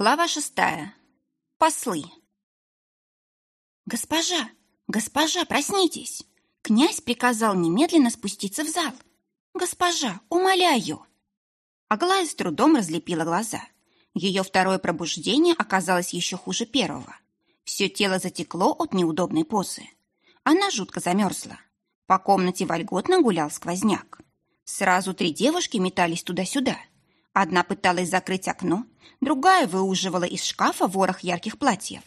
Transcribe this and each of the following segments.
Глава шестая. Послы. «Госпожа! Госпожа, проснитесь! Князь приказал немедленно спуститься в зал. Госпожа, умоляю!» Аглая с трудом разлепила глаза. Ее второе пробуждение оказалось еще хуже первого. Все тело затекло от неудобной позы. Она жутко замерзла. По комнате вольготно гулял сквозняк. Сразу три девушки метались туда-сюда – Одна пыталась закрыть окно, другая выуживала из шкафа ворох ярких платьев.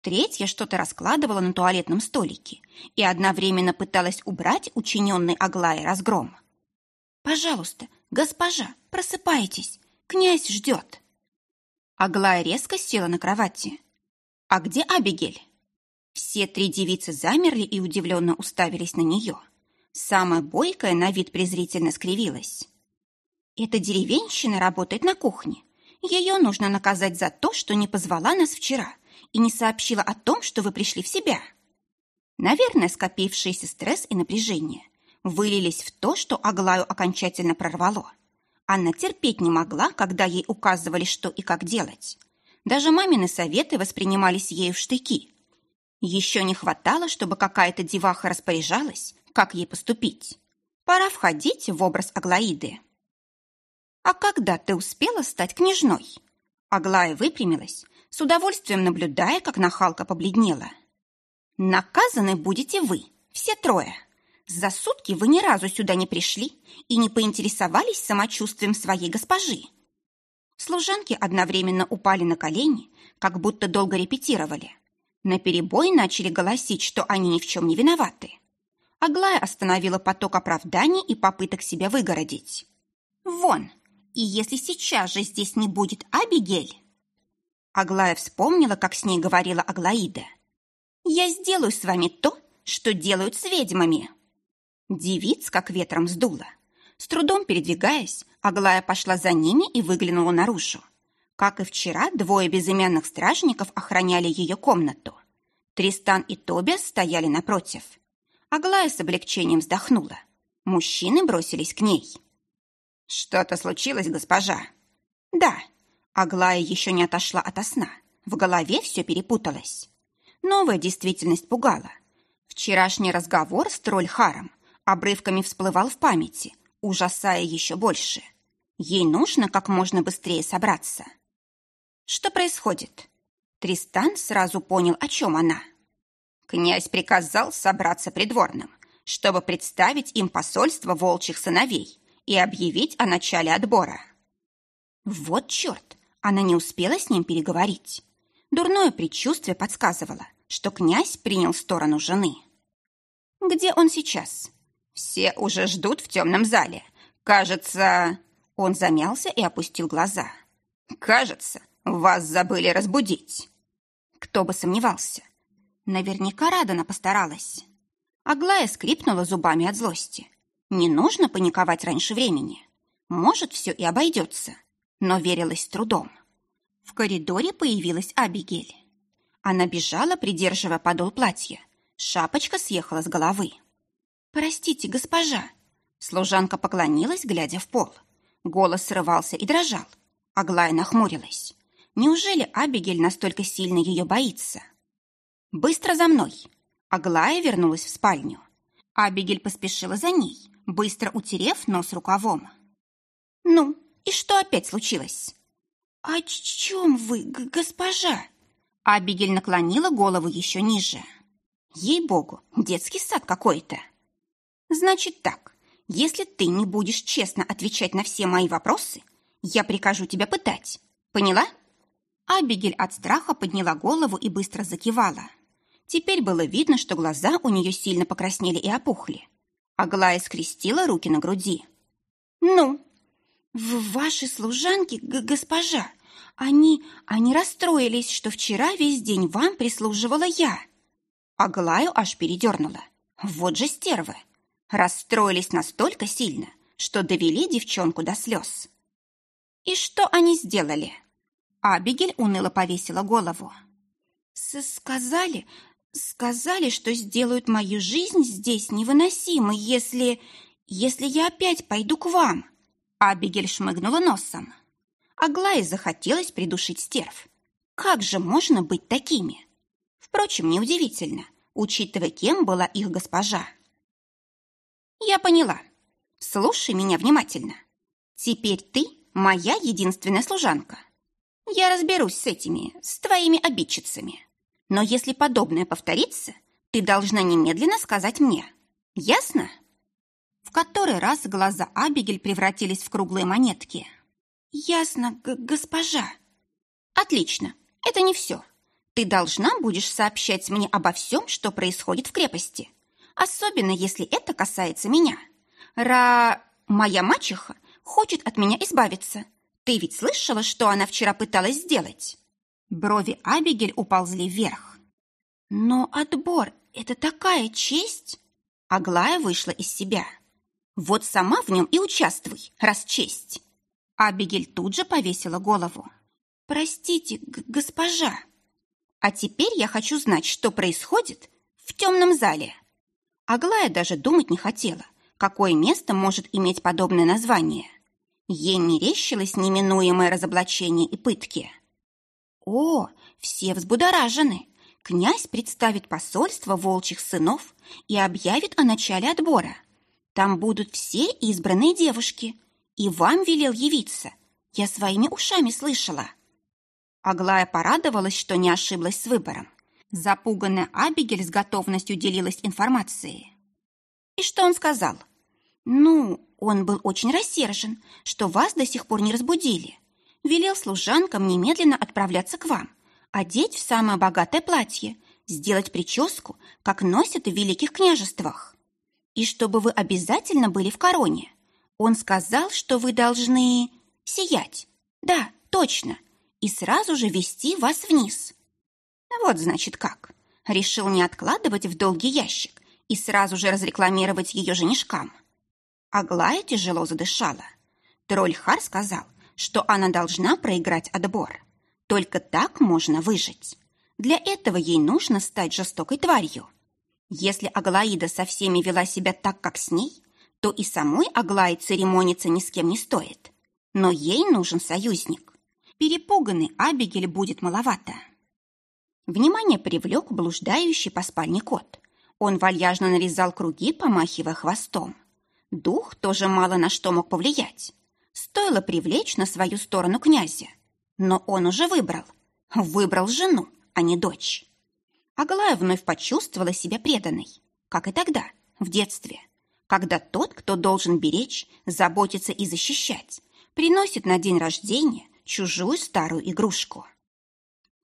Третья что-то раскладывала на туалетном столике и одновременно пыталась убрать учиненный Аглае разгром. «Пожалуйста, госпожа, просыпайтесь, князь ждет!» Аглая резко села на кровати. «А где Абигель?» Все три девицы замерли и удивленно уставились на нее. Самая бойкая на вид презрительно скривилась. Эта деревенщина работает на кухне. Ее нужно наказать за то, что не позвала нас вчера и не сообщила о том, что вы пришли в себя. Наверное, скопившийся стресс и напряжение вылились в то, что Аглаю окончательно прорвало. Она терпеть не могла, когда ей указывали, что и как делать. Даже мамины советы воспринимались ею в штыки. Еще не хватало, чтобы какая-то деваха распоряжалась, как ей поступить. Пора входить в образ Аглаиды. «А когда ты успела стать княжной?» Аглая выпрямилась, с удовольствием наблюдая, как нахалка побледнела. «Наказаны будете вы, все трое. За сутки вы ни разу сюда не пришли и не поинтересовались самочувствием своей госпожи». Служанки одновременно упали на колени, как будто долго репетировали. На перебой начали голосить, что они ни в чем не виноваты. Аглая остановила поток оправданий и попыток себя выгородить. «Вон, и если сейчас же здесь не будет Абигель...» Аглая вспомнила, как с ней говорила Аглаида. «Я сделаю с вами то, что делают с ведьмами». Девиц как ветром сдуло. С трудом передвигаясь, Аглая пошла за ними и выглянула наружу. Как и вчера, двое безымянных стражников охраняли ее комнату. Тристан и Тобиас стояли напротив. Аглая с облегчением вздохнула. Мужчины бросились к ней. «Что-то случилось, госпожа?» «Да». Аглая еще не отошла ото сна. В голове все перепуталось. Новая действительность пугала. Вчерашний разговор с тролль-харом обрывками всплывал в памяти, ужасая еще больше. Ей нужно как можно быстрее собраться. Что происходит? Тристан сразу понял, о чем она. Князь приказал собраться придворным, чтобы представить им посольство волчьих сыновей и объявить о начале отбора. Вот черт, она не успела с ним переговорить. Дурное предчувствие подсказывало, что князь принял сторону жены. Где он сейчас? Все уже ждут в темном зале. Кажется... Он замялся и опустил глаза. Кажется, вас забыли разбудить. Кто бы сомневался. Наверняка Радана постаралась. Аглая скрипнула зубами от злости. Не нужно паниковать раньше времени. Может, все и обойдется. Но верилась трудом. В коридоре появилась Абигель. Она бежала, придерживая подол платья. Шапочка съехала с головы. «Простите, госпожа!» Служанка поклонилась, глядя в пол. Голос срывался и дрожал. Аглая нахмурилась. Неужели Абигель настолько сильно ее боится? «Быстро за мной!» Аглая вернулась в спальню. Абигель поспешила за ней быстро утерев нос рукавом. «Ну, и что опять случилось?» «О чем вы, госпожа?» Абигель наклонила голову еще ниже. «Ей-богу, детский сад какой-то!» «Значит так, если ты не будешь честно отвечать на все мои вопросы, я прикажу тебя пытать. Поняла?» Абигель от страха подняла голову и быстро закивала. Теперь было видно, что глаза у нее сильно покраснели и опухли. Аглая скрестила руки на груди. «Ну, в ваши служанки, госпожа, они, они расстроились, что вчера весь день вам прислуживала я». Аглаю аж передернула. Вот же стервы. Расстроились настолько сильно, что довели девчонку до слез. «И что они сделали?» Абигель уныло повесила голову. «Сказали, Сказали, что сделают мою жизнь здесь невыносимой, если... если я опять пойду к вам. Абигель шмыгнула носом. Аглае захотелось придушить стерв. Как же можно быть такими? Впрочем, неудивительно, учитывая, кем была их госпожа. Я поняла. Слушай меня внимательно. Теперь ты моя единственная служанка. Я разберусь с этими, с твоими обидчицами. Но если подобное повторится, ты должна немедленно сказать мне. Ясно? В который раз глаза Абигель превратились в круглые монетки. Ясно, госпожа. Отлично. Это не все. Ты должна будешь сообщать мне обо всем, что происходит в крепости. Особенно, если это касается меня. Ра... Моя мачеха хочет от меня избавиться. Ты ведь слышала, что она вчера пыталась сделать?» Брови Абигель уползли вверх. «Но отбор — это такая честь!» Аглая вышла из себя. «Вот сама в нем и участвуй, раз честь!» Абигель тут же повесила голову. «Простите, госпожа!» «А теперь я хочу знать, что происходит в темном зале!» Аглая даже думать не хотела, какое место может иметь подобное название. Ей мерещилось неминуемое разоблачение и пытки. О, все взбудоражены. Князь представит посольство волчьих сынов и объявит о начале отбора. Там будут все избранные девушки. И вам велел явиться. Я своими ушами слышала. Аглая порадовалась, что не ошиблась с выбором. Запуганная Абигель с готовностью делилась информацией. И что он сказал? Ну, он был очень рассержен, что вас до сих пор не разбудили. Велел служанкам немедленно отправляться к вам, одеть в самое богатое платье, сделать прическу, как носят в великих княжествах. И чтобы вы обязательно были в короне. Он сказал, что вы должны сиять. Да, точно. И сразу же вести вас вниз. Вот значит как. Решил не откладывать в долгий ящик и сразу же разрекламировать ее женишкам. Аглая тяжело задышала. Тролль-Хар сказал, что она должна проиграть отбор. Только так можно выжить. Для этого ей нужно стать жестокой тварью. Если Аглаида со всеми вела себя так, как с ней, то и самой Аглае церемониться ни с кем не стоит. Но ей нужен союзник. Перепуганный Абигель будет маловато. Внимание привлек блуждающий по спальне кот. Он вальяжно нарезал круги, помахивая хвостом. Дух тоже мало на что мог повлиять. Стоило привлечь на свою сторону князя. Но он уже выбрал. Выбрал жену, а не дочь. Аглая вновь почувствовала себя преданной. Как и тогда, в детстве. Когда тот, кто должен беречь, заботиться и защищать, приносит на день рождения чужую старую игрушку.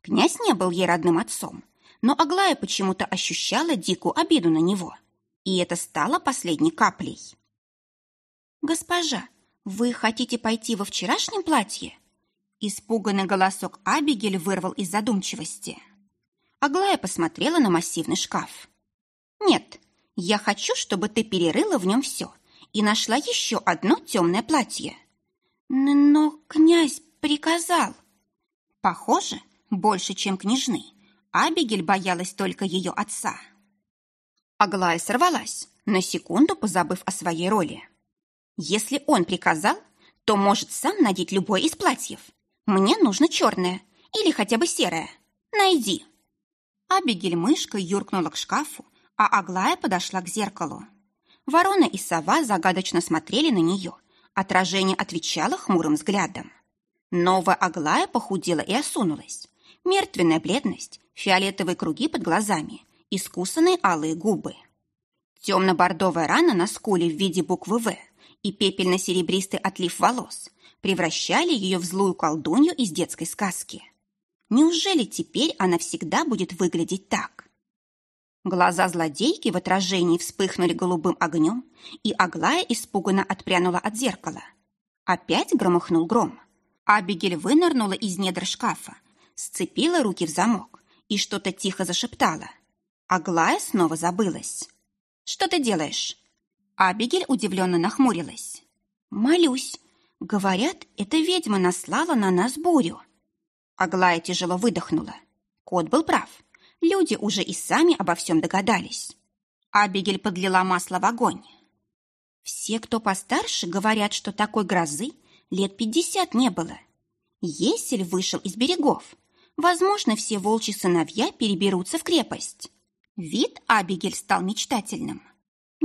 Князь не был ей родным отцом, но Аглая почему-то ощущала дикую обиду на него. И это стало последней каплей. «Госпожа, вы хотите пойти во вчерашнем платье?» Испуганный голосок Абигель вырвал из задумчивости. Аглая посмотрела на массивный шкаф. «Нет, я хочу, чтобы ты перерыла в нем все и нашла еще одно темное платье». «Но князь приказал». Похоже, больше, чем княжны, Абигель боялась только ее отца. Аглая сорвалась, на секунду позабыв о своей роли. Если он приказал, то может сам надеть любое из платьев. Мне нужно черное или хотя бы серое. Найди. Абигель мышкой юркнула к шкафу, а Аглая подошла к зеркалу. Ворона и сова загадочно смотрели на нее. Отражение отвечало хмурым взглядом. Новая Аглая похудела и осунулась. Мертвенная бледность, фиолетовые круги под глазами, искусанные алые губы. Темно-бордовая рана на скуле в виде буквы «В» и пепельно-серебристый отлив волос превращали ее в злую колдунью из детской сказки. Неужели теперь она всегда будет выглядеть так? Глаза злодейки в отражении вспыхнули голубым огнем, и Аглая испуганно отпрянула от зеркала. Опять громыхнул гром. Абигель вынырнула из недр шкафа, сцепила руки в замок и что-то тихо зашептала. Аглая снова забылась. «Что ты делаешь?» Абигель удивленно нахмурилась. «Молюсь. Говорят, эта ведьма наслала на нас бурю». Аглая тяжело выдохнула. Кот был прав. Люди уже и сами обо всем догадались. Абигель подлила масло в огонь. Все, кто постарше, говорят, что такой грозы лет пятьдесят не было. Есель вышел из берегов. Возможно, все волчьи сыновья переберутся в крепость. Вид Абигель стал мечтательным.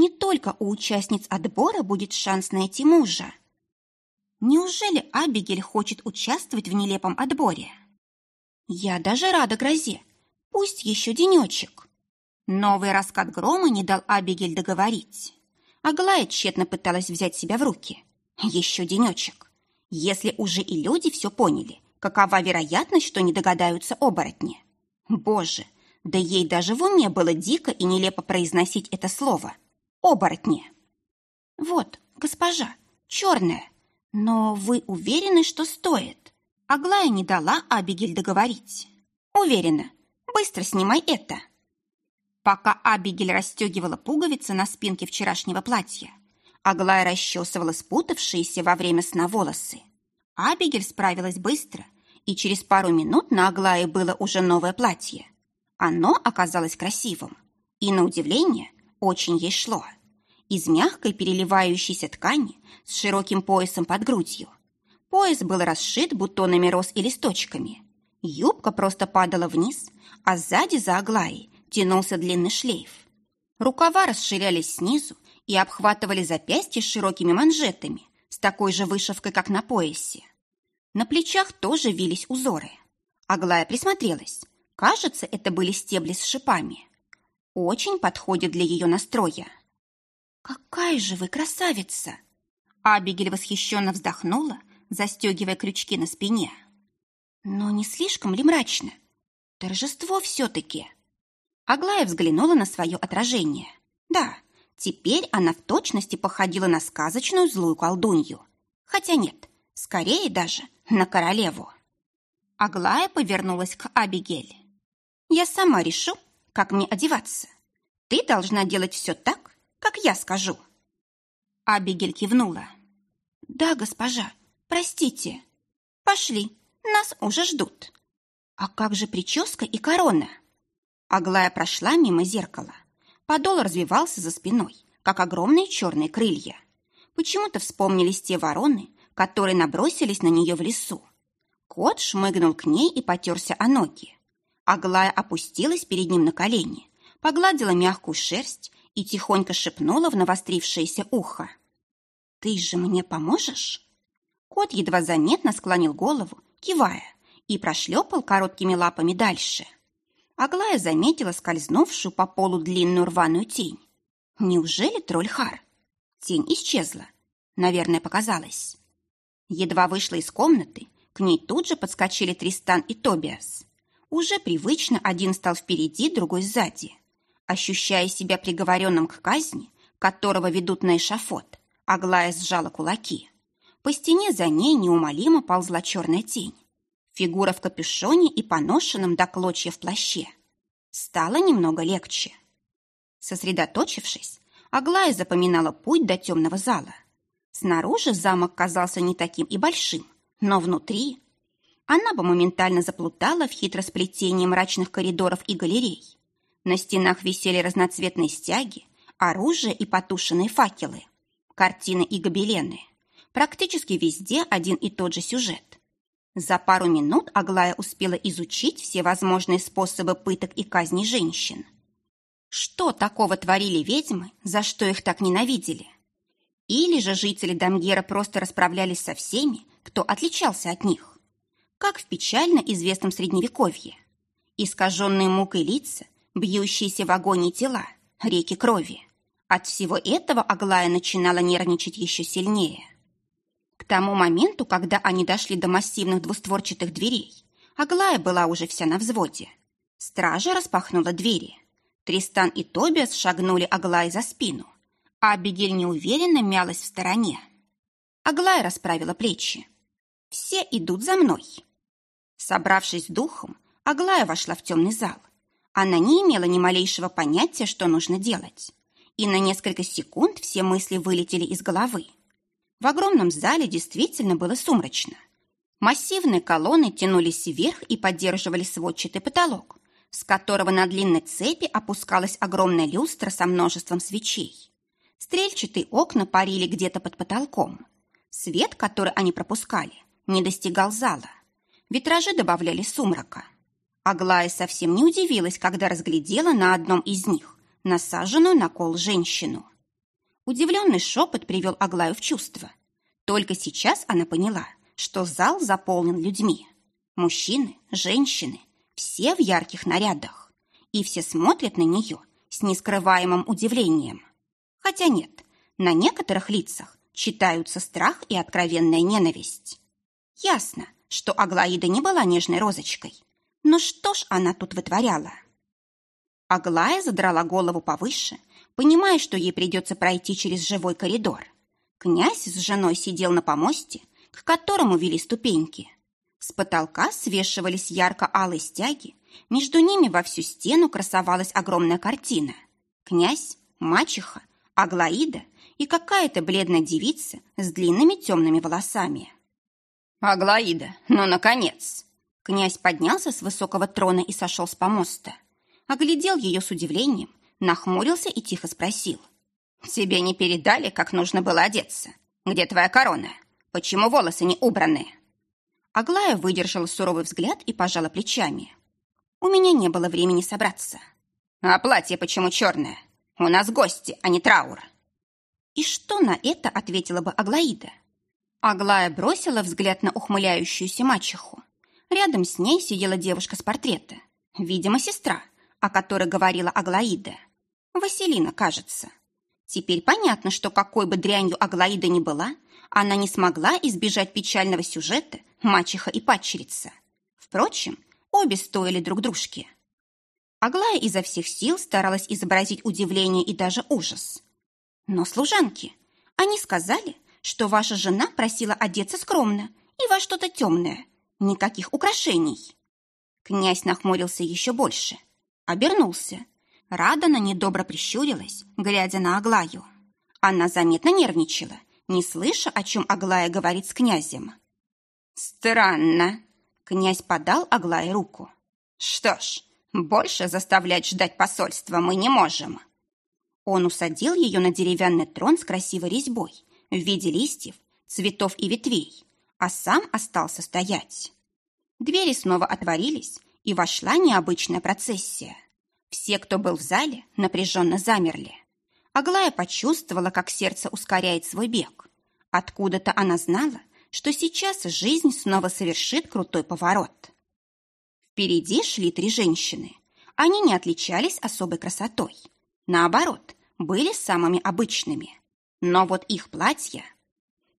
Не только у участниц отбора будет шанс найти мужа. Неужели Абигель хочет участвовать в нелепом отборе? Я даже рада грозе. Пусть еще денечек. Новый раскат грома не дал Абигель договорить. Аглая тщетно пыталась взять себя в руки. Еще денечек. Если уже и люди все поняли, какова вероятность, что не догадаются оборотни? Боже, да ей даже в уме было дико и нелепо произносить это слово. Оборотни. Вот, госпожа, черная. Но вы уверены, что стоит? Аглая не дала Абигель договорить. Уверена. Быстро снимай это. Пока Абигель расстегивала пуговицы на спинке вчерашнего платья, Аглая расчесывала спутавшиеся во время сна волосы. Абигель справилась быстро, и через пару минут на Аглае было уже новое платье. Оно оказалось красивым и, на удивление, очень ей шло. Из мягкой переливающейся ткани с широким поясом под грудью. Пояс был расшит бутонами роз и листочками. Юбка просто падала вниз, а сзади за Аглаей тянулся длинный шлейф. Рукава расширялись снизу и обхватывали запястья широкими манжетами с такой же вышивкой, как на поясе. На плечах тоже вились узоры. Аглая присмотрелась. Кажется, это были стебли с шипами. Очень подходит для ее настроя. «Какая же вы красавица!» Абигель восхищенно вздохнула, застегивая крючки на спине. «Но не слишком ли мрачно? Торжество все-таки!» Аглая взглянула на свое отражение. Да, теперь она в точности походила на сказочную злую колдунью. Хотя нет, скорее даже на королеву. Аглая повернулась к Абигель. «Я сама решу, как мне одеваться. Ты должна делать все так, как я скажу». Абигель кивнула. «Да, госпожа, простите. Пошли, нас уже ждут. А как же прическа и корона?» Аглая прошла мимо зеркала. Подол развивался за спиной, как огромные черные крылья. Почему-то вспомнились те вороны, которые набросились на нее в лесу. Кот шмыгнул к ней и потерся о ноги. Аглая опустилась перед ним на колени, погладила мягкую шерсть и тихонько шепнула в навострившееся ухо. «Ты же мне поможешь?» Кот едва заметно склонил голову, кивая, и прошлепал короткими лапами дальше. Аглая заметила скользнувшую по полу длинную рваную тень. Неужели тролль Хар? Тень исчезла. Наверное, показалось. Едва вышла из комнаты, к ней тут же подскочили Тристан и Тобиас. Уже привычно один стал впереди, другой сзади. Ощущая себя приговоренным к казни, которого ведут на эшафот, Аглая сжала кулаки. По стене за ней неумолимо ползла черная тень. Фигура в капюшоне и поношенном до клочья в плаще. Стало немного легче. Сосредоточившись, Аглая запоминала путь до темного зала. Снаружи замок казался не таким и большим, но внутри... Она бы моментально заплутала в хитросплетении мрачных коридоров и галерей. На стенах висели разноцветные стяги, оружие и потушенные факелы, картины и гобелены. Практически везде один и тот же сюжет. За пару минут Аглая успела изучить все возможные способы пыток и казни женщин. Что такого творили ведьмы, за что их так ненавидели? Или же жители Дамгера просто расправлялись со всеми, кто отличался от них? Как в печально известном Средневековье. Искаженные мукой лица, бьющиеся в агонии тела, реки крови. От всего этого Аглая начинала нервничать еще сильнее. К тому моменту, когда они дошли до массивных двустворчатых дверей, Аглая была уже вся на взводе. Стража распахнула двери. Тристан и Тобиас шагнули Аглае за спину, а Абигель неуверенно мялась в стороне. Аглая расправила плечи. «Все идут за мной». Собравшись с духом, Аглая вошла в темный зал. Она не имела ни малейшего понятия, что нужно делать. И на несколько секунд все мысли вылетели из головы. В огромном зале действительно было сумрачно. Массивные колонны тянулись вверх и поддерживали сводчатый потолок, с которого на длинной цепи опускалась огромная люстра со множеством свечей. Стрельчатые окна парили где-то под потолком. Свет, который они пропускали, не достигал зала. Витражи добавляли сумрака. Аглая совсем не удивилась, когда разглядела на одном из них насаженную на кол женщину. Удивленный шепот привел Аглаю в чувство. Только сейчас она поняла, что зал заполнен людьми. Мужчины, женщины, все в ярких нарядах. И все смотрят на нее с нескрываемым удивлением. Хотя нет, на некоторых лицах читаются страх и откровенная ненависть. Ясно, что Аглаида не была нежной розочкой. Но что ж она тут вытворяла? Аглая задрала голову повыше, понимая, что ей придется пройти через живой коридор. Князь с женой сидел на помосте, к которому вели ступеньки. С потолка свешивались ярко-алые стяги, между ними во всю стену красовалась огромная картина. Князь, мачеха, Аглаида и какая-то бледная девица с длинными темными волосами. «Аглаида, ну, наконец!» Князь поднялся с высокого трона и сошел с помоста. Оглядел ее с удивлением, нахмурился и тихо спросил. «Тебе не передали, как нужно было одеться? Где твоя корона? Почему волосы не убраны?» Аглая выдержала суровый взгляд и пожала плечами. «У меня не было времени собраться». «А платье почему черное? У нас гости, а не траур». И что на это ответила бы Аглаида? Аглая бросила взгляд на ухмыляющуюся мачеху. Рядом с ней сидела девушка с портрета. Видимо, сестра, о которой говорила Аглаида. Василина, кажется. Теперь понятно, что какой бы дрянью Аглаида ни была, она не смогла избежать печального сюжета мачеха и падчерица. Впрочем, обе стоили друг дружки. Аглая изо всех сил старалась изобразить удивление и даже ужас. Но служанки, они сказали, что ваша жена просила одеться скромно и во что-то темное. Никаких украшений. Князь нахмурился еще больше. Обернулся. Радана недобро прищурилась, глядя на Аглаю. Она заметно нервничала, не слыша, о чем Аглая говорит с князем. «Странно», — князь подал Аглае руку. «Что ж, больше заставлять ждать посольства мы не можем». Он усадил ее на деревянный трон с красивой резьбой в виде листьев, цветов и ветвей, а сам остался стоять. Двери снова отворились, и вошла необычная процессия. Все, кто был в зале, напряженно замерли. Аглая почувствовала, как сердце ускоряет свой бег. Откуда-то она знала, что сейчас жизнь снова совершит крутой поворот. Впереди шли три женщины. Они не отличались особой красотой. Наоборот, были самыми обычными. Но вот их платья...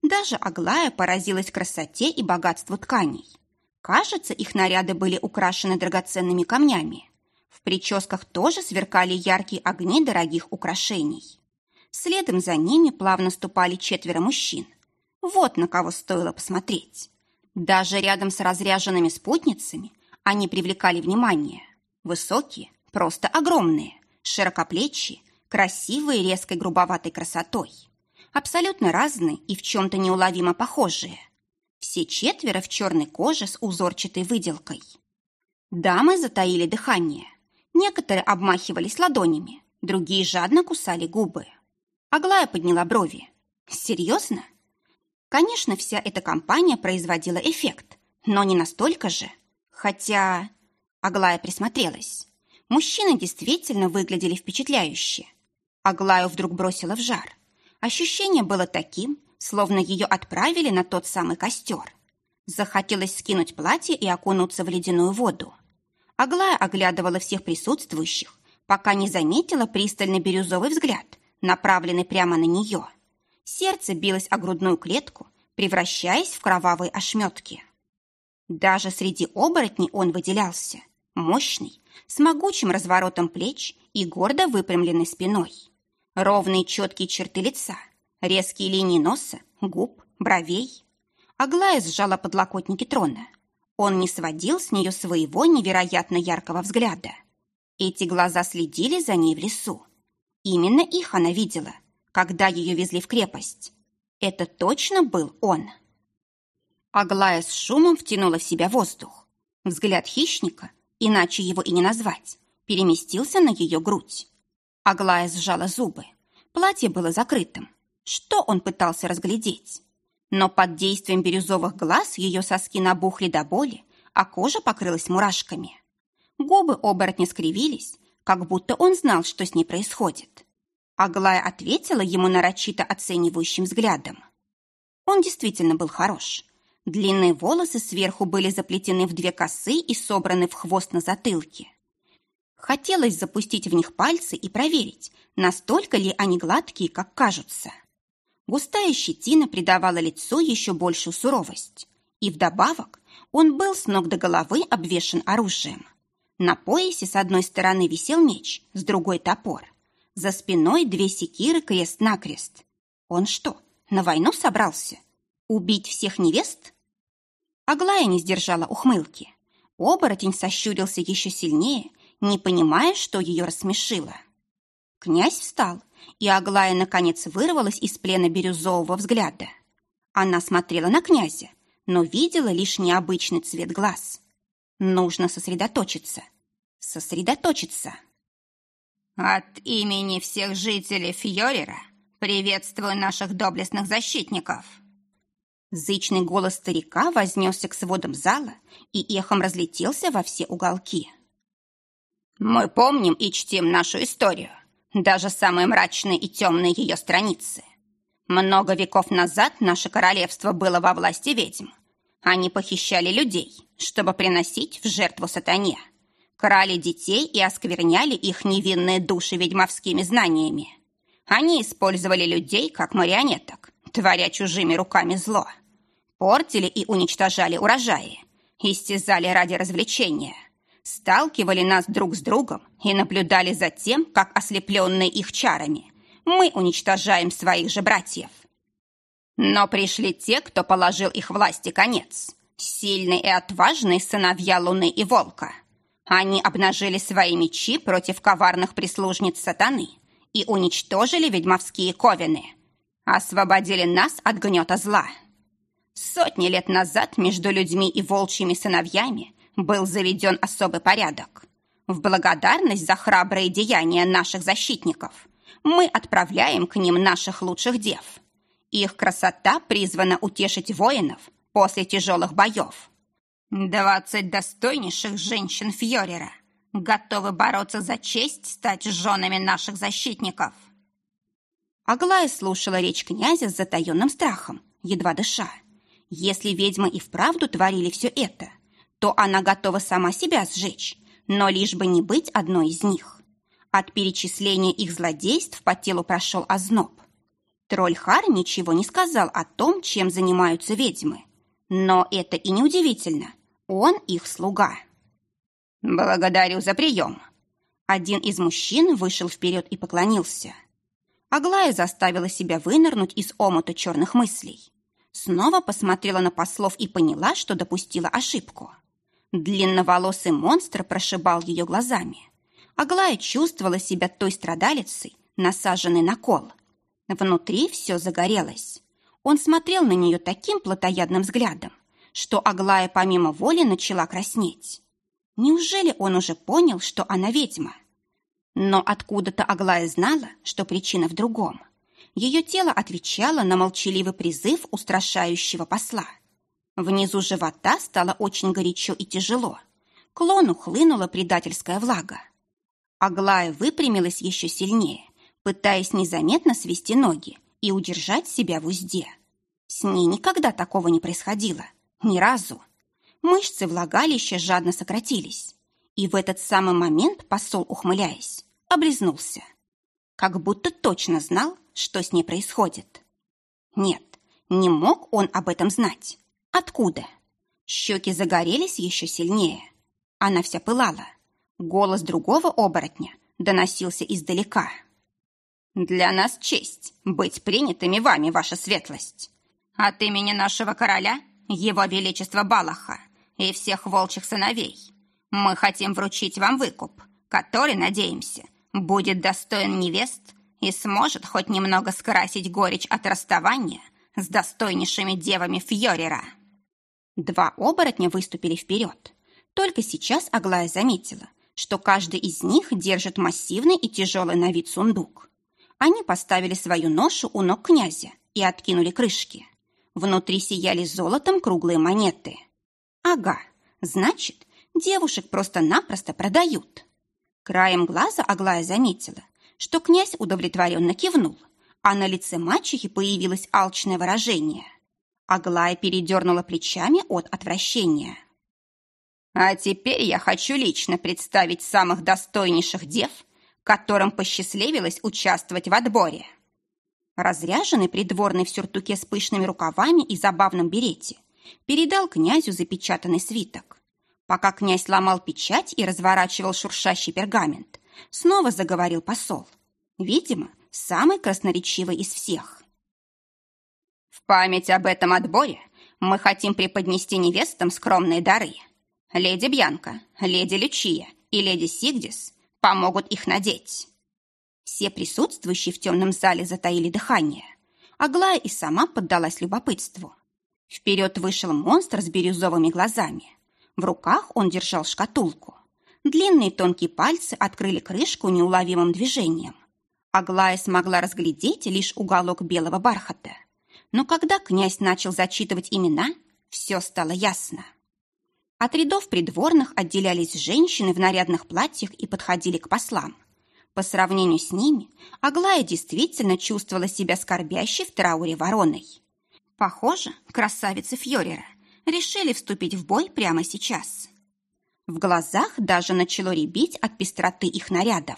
Даже Аглая поразилась красоте и богатству тканей. Кажется, их наряды были украшены драгоценными камнями. В прическах тоже сверкали яркие огни дорогих украшений. Следом за ними плавно ступали четверо мужчин. Вот на кого стоило посмотреть. Даже рядом с разряженными спутницами они привлекали внимание. Высокие, просто огромные, широкоплечие, красивые резкой грубоватой красотой. Абсолютно разные и в чем-то неуловимо похожие. Все четверо в черной коже с узорчатой выделкой. Дамы затаили дыхание. Некоторые обмахивались ладонями, другие жадно кусали губы. Аглая подняла брови. «Серьезно?» Конечно, вся эта компания производила эффект, но не настолько же. Хотя... Аглая присмотрелась. Мужчины действительно выглядели впечатляюще. Аглаю вдруг бросила в жар. Ощущение было таким, словно ее отправили на тот самый костер. Захотелось скинуть платье и окунуться в ледяную воду. Аглая оглядывала всех присутствующих, пока не заметила пристальный бирюзовый взгляд, направленный прямо на нее. Сердце билось о грудную клетку, превращаясь в кровавые ошметки. Даже среди оборотней он выделялся. Мощный, с могучим разворотом плеч и гордо выпрямленной спиной. Ровные четкие черты лица, резкие линии носа, губ, бровей. Аглая сжала подлокотники трона. Он не сводил с нее своего невероятно яркого взгляда. Эти глаза следили за ней в лесу. Именно их она видела, когда ее везли в крепость. Это точно был он. Аглая с шумом втянула в себя воздух. Взгляд хищника, иначе его и не назвать, переместился на ее грудь. Аглая сжала зубы. Платье было закрытым. Что он пытался разглядеть? Но под действием бирюзовых глаз ее соски набухли до боли, а кожа покрылась мурашками. Губы оборотня скривились, как будто он знал, что с ней происходит. Аглая ответила ему нарочито оценивающим взглядом. Он действительно был хорош. Длинные волосы сверху были заплетены в две косы и собраны в хвост на затылке. Хотелось запустить в них пальцы и проверить, настолько ли они гладкие, как кажутся. Густая щетина придавала лицу еще большую суровость. И вдобавок он был с ног до головы обвешан оружием. На поясе с одной стороны висел меч, с другой топор. За спиной две секиры крест-накрест. Он что, на войну собрался? Убить всех невест? Аглая не сдержала ухмылки. Оборотень сощурился еще сильнее, не понимая, что ее рассмешило. Князь встал, и Аглая, наконец, вырвалась из плена бирюзового взгляда. Она смотрела на князя, но видела лишь необычный цвет глаз. Нужно сосредоточиться. Сосредоточиться. От имени всех жителей Фьорера приветствую наших доблестных защитников. Зычный голос старика вознесся к сводам зала и эхом разлетелся во все уголки. Мы помним и чтим нашу историю, даже самые мрачные и темные ее страницы. Много веков назад наше королевство было во власти ведьм. Они похищали людей, чтобы приносить в жертву сатане – крали детей и оскверняли их невинные души ведьмовскими знаниями. Они использовали людей как марионеток, творя чужими руками зло. Портили и уничтожали урожаи, истязали ради развлечения, сталкивали нас друг с другом и наблюдали за тем, как ослепленные их чарами мы уничтожаем своих же братьев. Но пришли те, кто положил их власти конец, сильные и отважные сыновья Луны и Волка – они обнажили свои мечи против коварных прислужниц сатаны и уничтожили ведьмовские ковины. Освободили нас от гнета зла. Сотни лет назад между людьми и волчьими сыновьями был заведен особый порядок. В благодарность за храбрые деяния наших защитников мы отправляем к ним наших лучших дев. Их красота призвана утешить воинов после тяжелых боев – Двадцать достойнейших женщин Фьорера готовы бороться за честь стать женами наших защитников. Аглая слушала речь князя с затаенным страхом, едва дыша. Если ведьмы и вправду творили все это, то она готова сама себя сжечь, но лишь бы не быть одной из них. От перечисления их злодейств по телу прошел озноб. Тролль Хар ничего не сказал о том, чем занимаются ведьмы. Но это и не удивительно – он их слуга. «Благодарю за прием». Один из мужчин вышел вперед и поклонился. Аглая заставила себя вынырнуть из омута черных мыслей. Снова посмотрела на послов и поняла, что допустила ошибку. Длинноволосый монстр прошибал ее глазами. Аглая чувствовала себя той страдалицей, насаженной на кол. Внутри все загорелось. Он смотрел на нее таким плотоядным взглядом, что Аглая помимо воли начала краснеть. Неужели он уже понял, что она ведьма? Но откуда-то Аглая знала, что причина в другом. Ее тело отвечало на молчаливый призыв устрашающего посла. Внизу живота стало очень горячо и тяжело. К лону хлынула предательская влага. Аглая выпрямилась еще сильнее, пытаясь незаметно свести ноги и удержать себя в узде. С ней никогда такого не происходило. Ни разу. Мышцы влагалища жадно сократились. И в этот самый момент посол, ухмыляясь, облизнулся. Как будто точно знал, что с ней происходит. Нет, не мог он об этом знать. Откуда? Щеки загорелись еще сильнее. Она вся пылала. Голос другого оборотня доносился издалека. «Для нас честь быть принятыми вами, ваша светлость. От имени нашего короля его Величество Балаха и всех волчьих сыновей. Мы хотим вручить вам выкуп, который, надеемся, будет достоин невест и сможет хоть немного скрасить горечь от расставания с достойнейшими девами Фьорера». Два оборотня выступили вперед. Только сейчас Аглая заметила, что каждый из них держит массивный и тяжелый на вид сундук. Они поставили свою ношу у ног князя и откинули крышки. Внутри сияли золотом круглые монеты. Ага, значит, девушек просто-напросто продают. Краем глаза Аглая заметила, что князь удовлетворенно кивнул, а на лице мачехи появилось алчное выражение. Аглая передернула плечами от отвращения. «А теперь я хочу лично представить самых достойнейших дев, которым посчастливилось участвовать в отборе». Разряженный придворный в сюртуке с пышными рукавами и забавном берете передал князю запечатанный свиток. Пока князь ломал печать и разворачивал шуршащий пергамент, снова заговорил посол. Видимо, самый красноречивый из всех. В память об этом отборе мы хотим преподнести невестам скромные дары. Леди Бьянка, леди Лючия и леди Сигдис помогут их надеть. Все присутствующие в темном зале затаили дыхание. Аглая и сама поддалась любопытству. Вперед вышел монстр с бирюзовыми глазами. В руках он держал шкатулку. Длинные тонкие пальцы открыли крышку неуловимым движением. Аглая смогла разглядеть лишь уголок белого бархата. Но когда князь начал зачитывать имена, все стало ясно. От рядов придворных отделялись женщины в нарядных платьях и подходили к послам. По сравнению с ними, Аглая действительно чувствовала себя скорбящей в трауре вороной. Похоже, красавицы Фьорера решили вступить в бой прямо сейчас. В глазах даже начало рябить от пестроты их нарядов.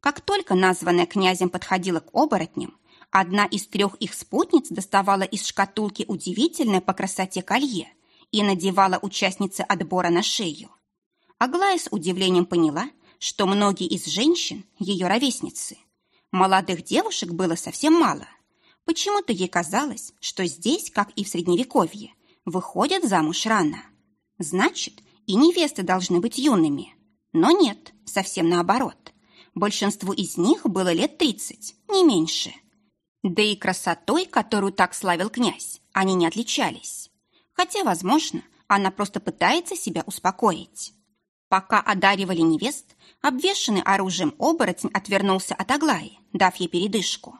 Как только названная князем подходила к оборотням, одна из трех их спутниц доставала из шкатулки удивительное по красоте колье и надевала участнице отбора на шею. Аглая с удивлением поняла, что многие из женщин – ее ровесницы. Молодых девушек было совсем мало. Почему-то ей казалось, что здесь, как и в Средневековье, выходят замуж рано. Значит, и невесты должны быть юными. Но нет, совсем наоборот. Большинству из них было лет тридцать, не меньше. Да и красотой, которую так славил князь, они не отличались. Хотя, возможно, она просто пытается себя успокоить. Пока одаривали невест, обвешанный оружием оборотень отвернулся от Аглаи, дав ей передышку.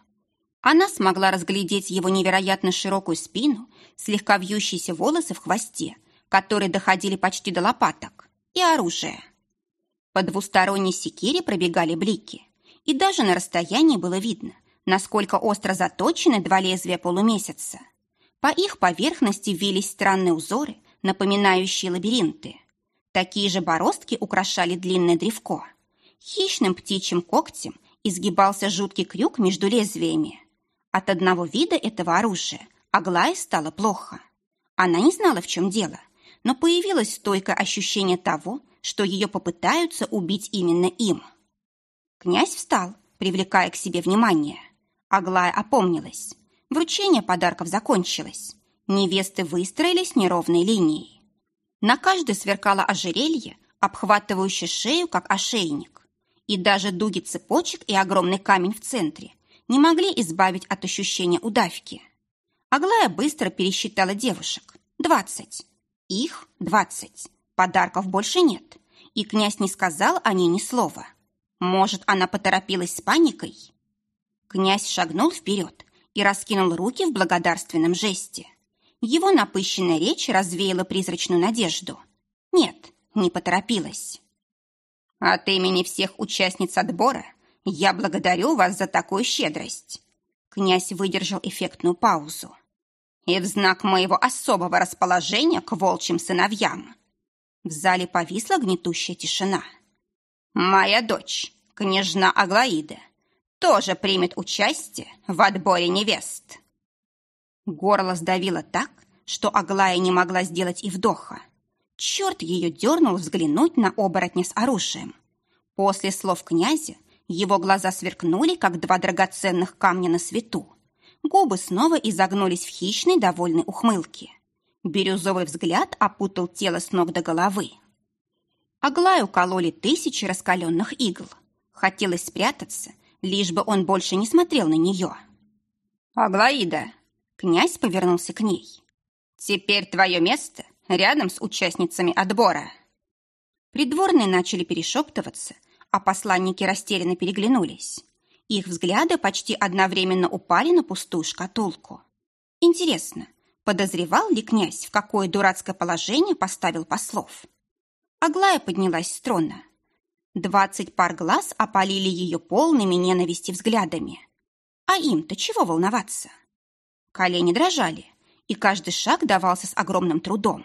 Она смогла разглядеть его невероятно широкую спину, слегка вьющиеся волосы в хвосте, которые доходили почти до лопаток, и оружие. По двусторонней секире пробегали блики, и даже на расстоянии было видно, насколько остро заточены два лезвия полумесяца. По их поверхности вились странные узоры, напоминающие лабиринты. Такие же бороздки украшали длинное древко. Хищным птичьим когтем изгибался жуткий крюк между лезвиями. От одного вида этого оружия Аглае стало плохо. Она не знала, в чем дело, но появилось стойкое ощущение того, что ее попытаются убить именно им. Князь встал, привлекая к себе внимание. Аглая опомнилась. Вручение подарков закончилось. Невесты выстроились неровной линией. На каждой сверкало ожерелье, обхватывающее шею, как ошейник. И даже дуги цепочек и огромный камень в центре не могли избавить от ощущения удавки. Аглая быстро пересчитала девушек. Двадцать. Их двадцать. Подарков больше нет. И князь не сказал о ней ни слова. Может, она поторопилась с паникой? Князь шагнул вперед и раскинул руки в благодарственном жесте. Его напыщенная речь развеяла призрачную надежду. Нет, не поторопилась. От имени всех участниц отбора я благодарю вас за такую щедрость. Князь выдержал эффектную паузу. И в знак моего особого расположения к волчьим сыновьям. В зале повисла гнетущая тишина. Моя дочь, княжна Аглаида, тоже примет участие в отборе невест. Горло сдавило так, что Аглая не могла сделать и вдоха. Черт ее дернул взглянуть на оборотня с оружием. После слов князя его глаза сверкнули, как два драгоценных камня на свету. Губы снова изогнулись в хищной довольной ухмылке. Бирюзовый взгляд опутал тело с ног до головы. Аглаю кололи тысячи раскаленных игл. Хотелось спрятаться, лишь бы он больше не смотрел на нее. «Аглаида!» Князь повернулся к ней. «Теперь твое место рядом с участницами отбора». Придворные начали перешептываться, а посланники растерянно переглянулись. Их взгляды почти одновременно упали на пустую шкатулку. Интересно, подозревал ли князь, в какое дурацкое положение поставил послов? Аглая поднялась с трона. Двадцать пар глаз опалили ее полными ненависти взглядами. А им-то чего волноваться? Колени дрожали, и каждый шаг давался с огромным трудом.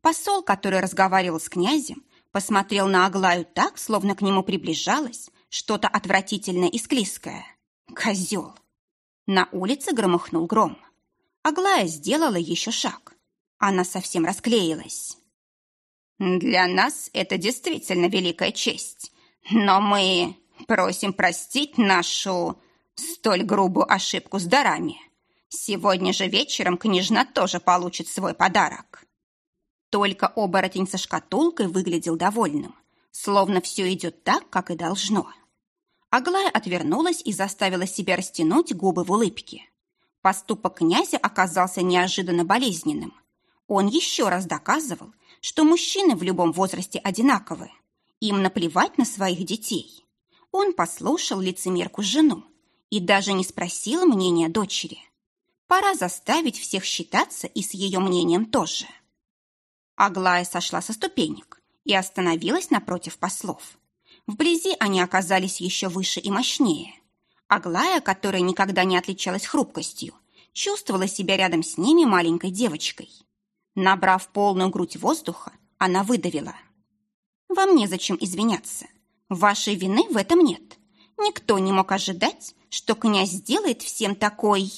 Посол, который разговаривал с князем, посмотрел на Аглаю так, словно к нему приближалось что-то отвратительное и склизкое. Козел! На улице громыхнул гром. Аглая сделала еще шаг. Она совсем расклеилась. «Для нас это действительно великая честь, но мы просим простить нашу столь грубую ошибку с дарами. Сегодня же вечером княжна тоже получит свой подарок». Только оборотень со шкатулкой выглядел довольным, словно все идет так, как и должно. Аглая отвернулась и заставила себя растянуть губы в улыбке. Поступок князя оказался неожиданно болезненным. Он еще раз доказывал, что мужчины в любом возрасте одинаковы. Им наплевать на своих детей. Он послушал лицемерку жену и даже не спросил мнения дочери. Пора заставить всех считаться и с ее мнением тоже. Аглая сошла со ступенек и остановилась напротив послов. Вблизи они оказались еще выше и мощнее. Аглая, которая никогда не отличалась хрупкостью, чувствовала себя рядом с ними маленькой девочкой. Набрав полную грудь воздуха, она выдавила. «Вам незачем извиняться. Вашей вины в этом нет. Никто не мог ожидать, что князь сделает всем такой...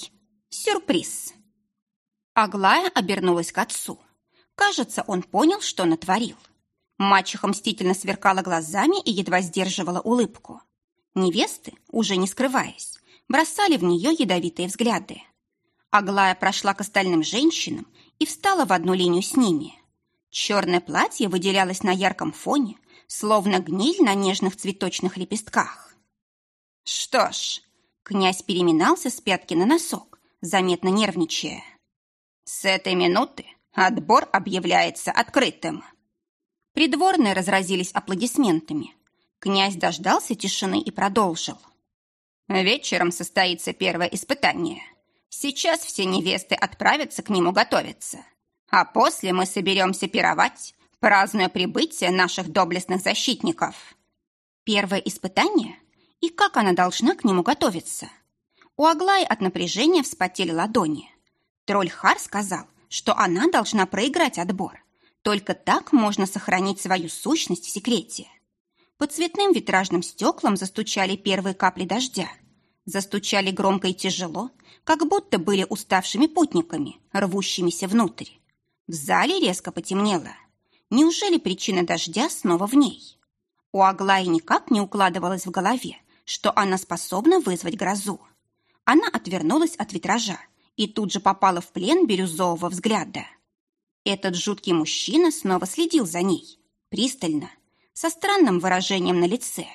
сюрприз». Аглая обернулась к отцу. Кажется, он понял, что натворил. Мачеха мстительно сверкала глазами и едва сдерживала улыбку. Невесты, уже не скрываясь, бросали в нее ядовитые взгляды. Аглая прошла к остальным женщинам и встала в одну линию с ними. Черное платье выделялось на ярком фоне, словно гниль на нежных цветочных лепестках. «Что ж», — князь переминался с пятки на носок, заметно нервничая. «С этой минуты Отбор объявляется открытым. Придворные разразились аплодисментами. Князь дождался тишины и продолжил. Вечером состоится первое испытание. Сейчас все невесты отправятся к нему готовиться. А после мы соберемся пировать, празднуя прибытие наших доблестных защитников. Первое испытание? И как она должна к нему готовиться? У Аглаи от напряжения вспотели ладони. Тролль Хар сказал, что она должна проиграть отбор. Только так можно сохранить свою сущность в секрете. По цветным витражным стеклам застучали первые капли дождя. Застучали громко и тяжело, как будто были уставшими путниками, рвущимися внутрь. В зале резко потемнело. Неужели причина дождя снова в ней? У Аглаи никак не укладывалось в голове, что она способна вызвать грозу. Она отвернулась от витража и тут же попала в плен бирюзового взгляда. Этот жуткий мужчина снова следил за ней, пристально, со странным выражением на лице,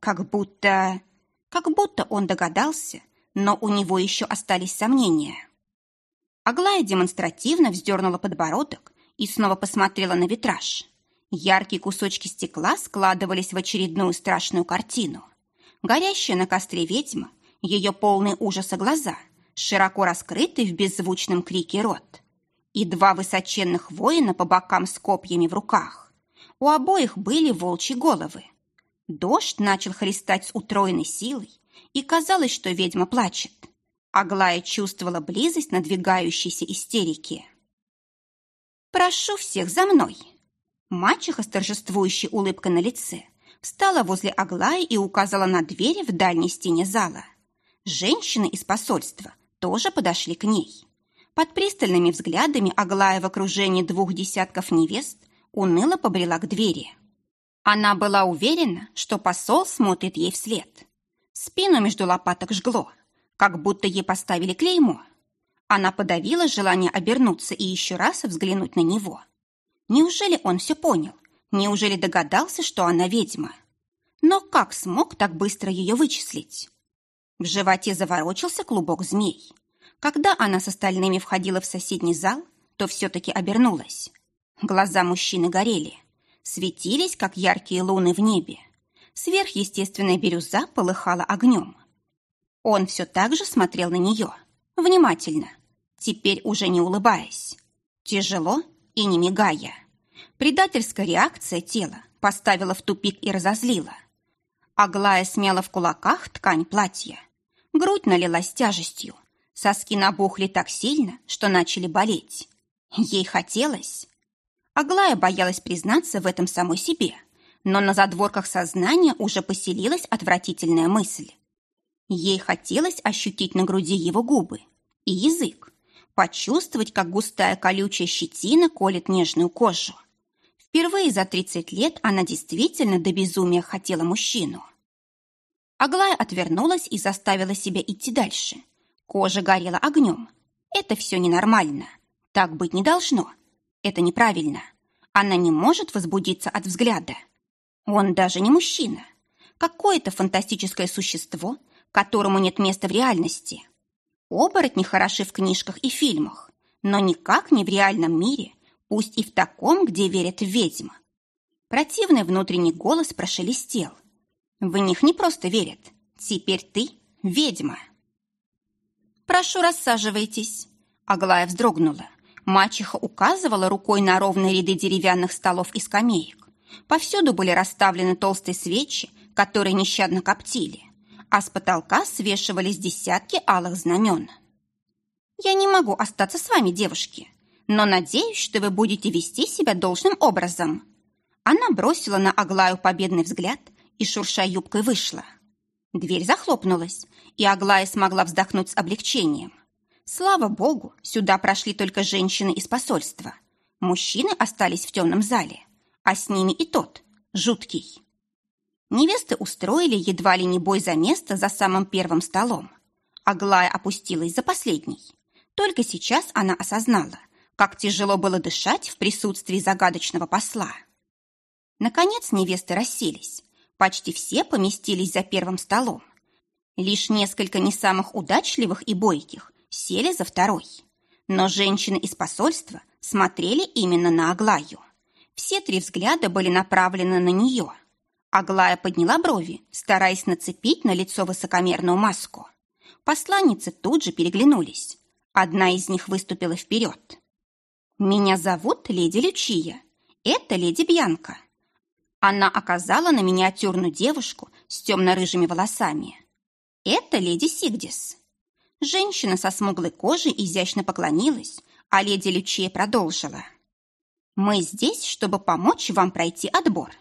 как будто... как будто он догадался, но у него еще остались сомнения. Аглая демонстративно вздернула подбородок и снова посмотрела на витраж. Яркие кусочки стекла складывались в очередную страшную картину. Горящая на костре ведьма, ее полные ужаса глаза — широко раскрытый в беззвучном крике рот, и два высоченных воина по бокам с копьями в руках. У обоих были волчьи головы. Дождь начал хлестать с утроенной силой, и казалось, что ведьма плачет. Аглая чувствовала близость надвигающейся истерики. «Прошу всех за мной!» Мачеха с торжествующей улыбкой на лице встала возле Аглаи и указала на двери в дальней стене зала. Женщины из посольства тоже подошли к ней. Под пристальными взглядами Аглая в окружении двух десятков невест уныло побрела к двери. Она была уверена, что посол смотрит ей вслед. Спину между лопаток жгло, как будто ей поставили клеймо. Она подавила желание обернуться и еще раз взглянуть на него. Неужели он все понял? Неужели догадался, что она ведьма? Но как смог так быстро ее вычислить? В животе заворочился клубок змей. Когда она с остальными входила в соседний зал, то все-таки обернулась. Глаза мужчины горели, светились, как яркие луны в небе. Сверхъестественная бирюза полыхала огнем. Он все так же смотрел на нее, внимательно, теперь уже не улыбаясь, тяжело и не мигая. Предательская реакция тела поставила в тупик и разозлила. Аглая смяла в кулаках ткань платья. Грудь налилась тяжестью. Соски набухли так сильно, что начали болеть. Ей хотелось. Аглая боялась признаться в этом самой себе, но на задворках сознания уже поселилась отвратительная мысль. Ей хотелось ощутить на груди его губы и язык, почувствовать, как густая колючая щетина колет нежную кожу. Впервые за 30 лет она действительно до безумия хотела мужчину. Аглая отвернулась и заставила себя идти дальше. Кожа горела огнем. Это все ненормально. Так быть не должно. Это неправильно. Она не может возбудиться от взгляда. Он даже не мужчина. Какое-то фантастическое существо, которому нет места в реальности. Оборотни хороши в книжках и фильмах, но никак не в реальном мире, пусть и в таком, где верят в ведьм. Противный внутренний голос прошелестел. В них не просто верят. Теперь ты ведьма. «Прошу, рассаживайтесь». Аглая вздрогнула. Мачеха указывала рукой на ровные ряды деревянных столов и скамеек. Повсюду были расставлены толстые свечи, которые нещадно коптили, а с потолка свешивались десятки алых знамен. «Я не могу остаться с вами, девушки, но надеюсь, что вы будете вести себя должным образом». Она бросила на Аглаю победный взгляд и, шурша юбкой, вышла. Дверь захлопнулась, и Аглая смогла вздохнуть с облегчением. Слава богу, сюда прошли только женщины из посольства. Мужчины остались в темном зале, а с ними и тот, жуткий. Невесты устроили едва ли не бой за место за самым первым столом. Аглая опустилась за последней. Только сейчас она осознала, как тяжело было дышать в присутствии загадочного посла. Наконец невесты расселись. Почти все поместились за первым столом. Лишь несколько не самых удачливых и бойких сели за второй. Но женщины из посольства смотрели именно на Аглаю. Все три взгляда были направлены на нее. Аглая подняла брови, стараясь нацепить на лицо высокомерную маску. Посланницы тут же переглянулись. Одна из них выступила вперед. «Меня зовут леди Лючия. Это леди Бьянка». Она оказала на миниатюрную девушку с темно-рыжими волосами. «Это леди Сигдис». Женщина со смуглой кожей изящно поклонилась, а леди Лючия продолжила. «Мы здесь, чтобы помочь вам пройти отбор.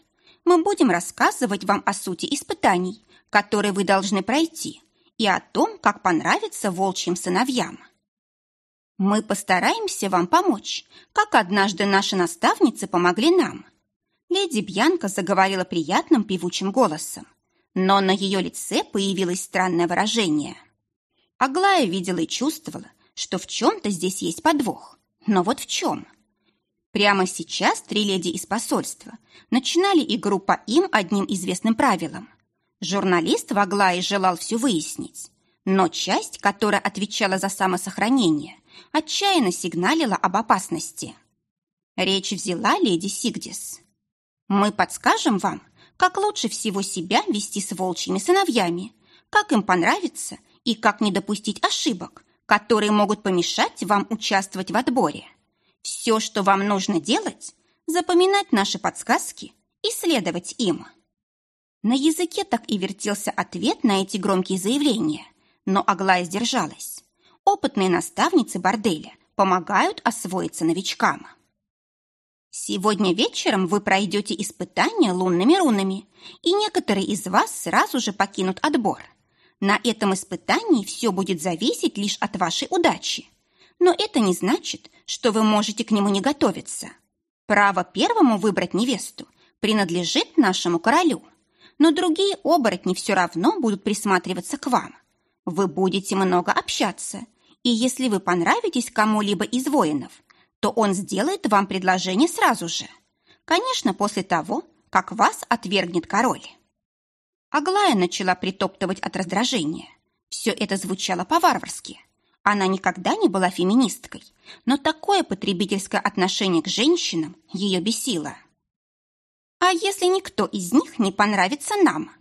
Мы будем рассказывать вам о сути испытаний, которые вы должны пройти, и о том, как понравится волчьим сыновьям. Мы постараемся вам помочь, как однажды наши наставницы помогли нам». Леди Бьянка заговорила приятным певучим голосом, но на ее лице появилось странное выражение – Аглая видела и чувствовала, что в чем-то здесь есть подвох. Но вот в чем? Прямо сейчас три леди из посольства начинали игру по им одним известным правилам. Журналист в Аглае желал все выяснить, но часть, которая отвечала за самосохранение, отчаянно сигналила об опасности. Речь взяла леди Сигдис. «Мы подскажем вам, как лучше всего себя вести с волчьими сыновьями, как им понравится и как не допустить ошибок, которые могут помешать вам участвовать в отборе. Все, что вам нужно делать, запоминать наши подсказки и следовать им. На языке так и вертелся ответ на эти громкие заявления, но Аглая сдержалась. Опытные наставницы борделя помогают освоиться новичкам. Сегодня вечером вы пройдете испытания лунными рунами, и некоторые из вас сразу же покинут отбор – на этом испытании все будет зависеть лишь от вашей удачи. Но это не значит, что вы можете к нему не готовиться. Право первому выбрать невесту принадлежит нашему королю. Но другие оборотни все равно будут присматриваться к вам. Вы будете много общаться. И если вы понравитесь кому-либо из воинов, то он сделает вам предложение сразу же. Конечно, после того, как вас отвергнет король. Аглая начала притоптывать от раздражения. Все это звучало по-варварски. Она никогда не была феминисткой, но такое потребительское отношение к женщинам ее бесило. «А если никто из них не понравится нам?»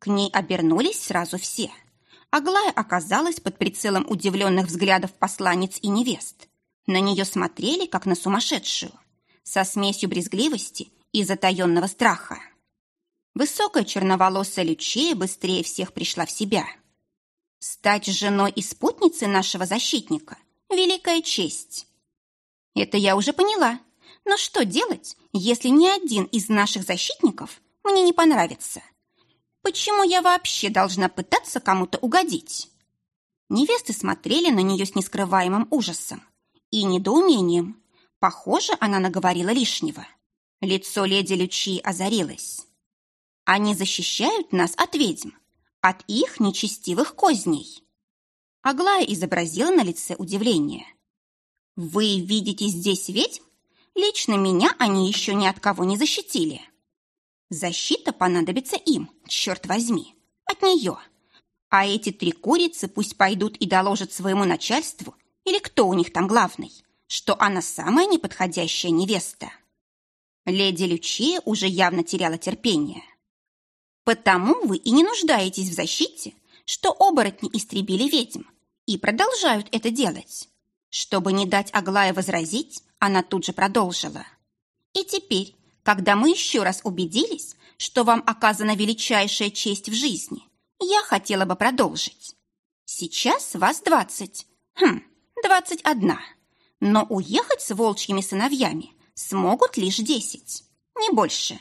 К ней обернулись сразу все. Аглая оказалась под прицелом удивленных взглядов посланниц и невест. На нее смотрели, как на сумасшедшую. со смесью брезгливости и затаенного страха. Высокая черноволосая Лючея быстрее всех пришла в себя. Стать женой и спутницей нашего защитника – великая честь. Это я уже поняла. Но что делать, если ни один из наших защитников мне не понравится? Почему я вообще должна пытаться кому-то угодить? Невесты смотрели на нее с нескрываемым ужасом и недоумением. Похоже, она наговорила лишнего. Лицо леди Лючи озарилось. Они защищают нас от ведьм, от их нечестивых козней. Аглая изобразила на лице удивление. «Вы видите здесь ведьм? Лично меня они еще ни от кого не защитили. Защита понадобится им, черт возьми, от нее. А эти три курицы пусть пойдут и доложат своему начальству, или кто у них там главный, что она самая неподходящая невеста». Леди Лючия уже явно теряла терпение. Потому вы и не нуждаетесь в защите, что оборотни истребили ведьм и продолжают это делать. Чтобы не дать Аглае возразить, она тут же продолжила. И теперь, когда мы еще раз убедились, что вам оказана величайшая честь в жизни, я хотела бы продолжить. Сейчас вас двадцать, хм, двадцать одна, но уехать с волчьими сыновьями смогут лишь десять, не больше.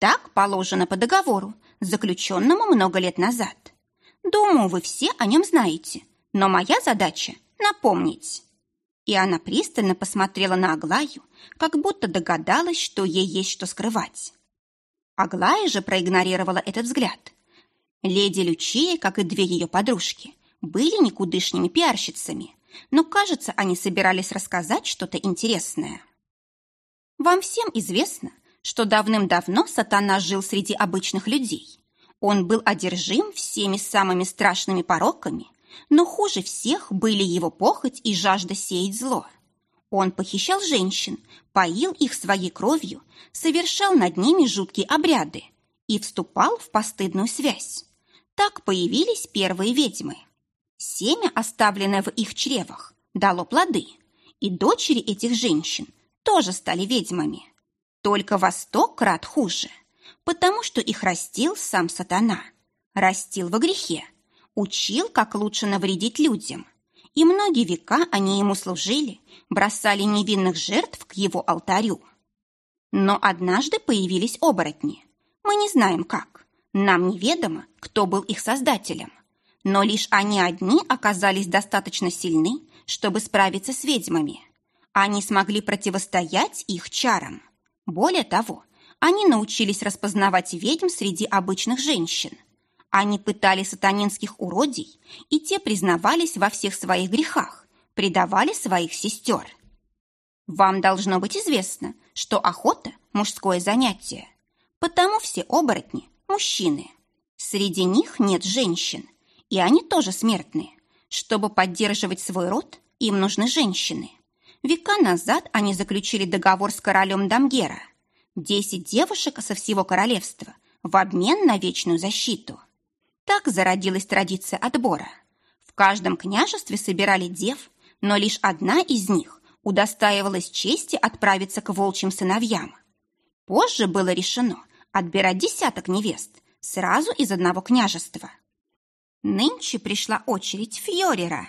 Так положено по договору, заключенному много лет назад. Думаю, вы все о нем знаете, но моя задача — напомнить». И она пристально посмотрела на Аглаю, как будто догадалась, что ей есть что скрывать. Аглая же проигнорировала этот взгляд. Леди Лючия, как и две ее подружки, были никудышными пиарщицами, но, кажется, они собирались рассказать что-то интересное. Вам всем известно, что давным-давно сатана жил среди обычных людей. Он был одержим всеми самыми страшными пороками, но хуже всех были его похоть и жажда сеять зло. Он похищал женщин, поил их своей кровью, совершал над ними жуткие обряды и вступал в постыдную связь. Так появились первые ведьмы. Семя, оставленное в их чревах, дало плоды, и дочери этих женщин тоже стали ведьмами. Только во сто крат хуже, потому что их растил сам сатана. Растил во грехе, учил, как лучше навредить людям. И многие века они ему служили, бросали невинных жертв к его алтарю. Но однажды появились оборотни. Мы не знаем как. Нам неведомо, кто был их создателем. Но лишь они одни оказались достаточно сильны, чтобы справиться с ведьмами. Они смогли противостоять их чарам. Более того, они научились распознавать ведьм среди обычных женщин. Они пытали сатанинских уродий, и те признавались во всех своих грехах, предавали своих сестер. Вам должно быть известно, что охота – мужское занятие. Потому все оборотни – мужчины. Среди них нет женщин, и они тоже смертные. Чтобы поддерживать свой род, им нужны женщины. Века назад они заключили договор с королем Дамгера. Десять девушек со всего королевства в обмен на вечную защиту. Так зародилась традиция отбора. В каждом княжестве собирали дев, но лишь одна из них удостаивалась чести отправиться к волчьим сыновьям. Позже было решено отбирать десяток невест сразу из одного княжества. Нынче пришла очередь Фьорера.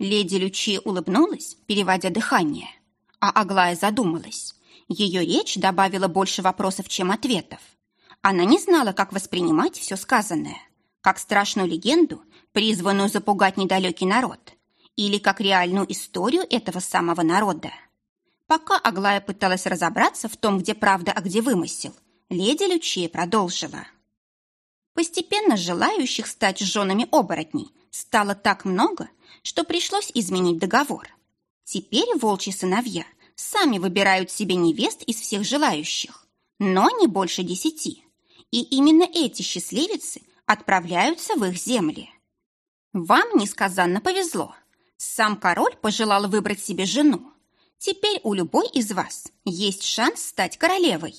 Леди Лючи улыбнулась, переводя дыхание, а Аглая задумалась. Ее речь добавила больше вопросов, чем ответов. Она не знала, как воспринимать все сказанное, как страшную легенду, призванную запугать недалекий народ, или как реальную историю этого самого народа. Пока Аглая пыталась разобраться в том, где правда, а где вымысел, леди Лючия продолжила. Постепенно желающих стать женами оборотней стало так много, что пришлось изменить договор. Теперь волчьи сыновья сами выбирают себе невест из всех желающих, но не больше десяти. И именно эти счастливицы отправляются в их земли. Вам несказанно повезло. Сам король пожелал выбрать себе жену. Теперь у любой из вас есть шанс стать королевой.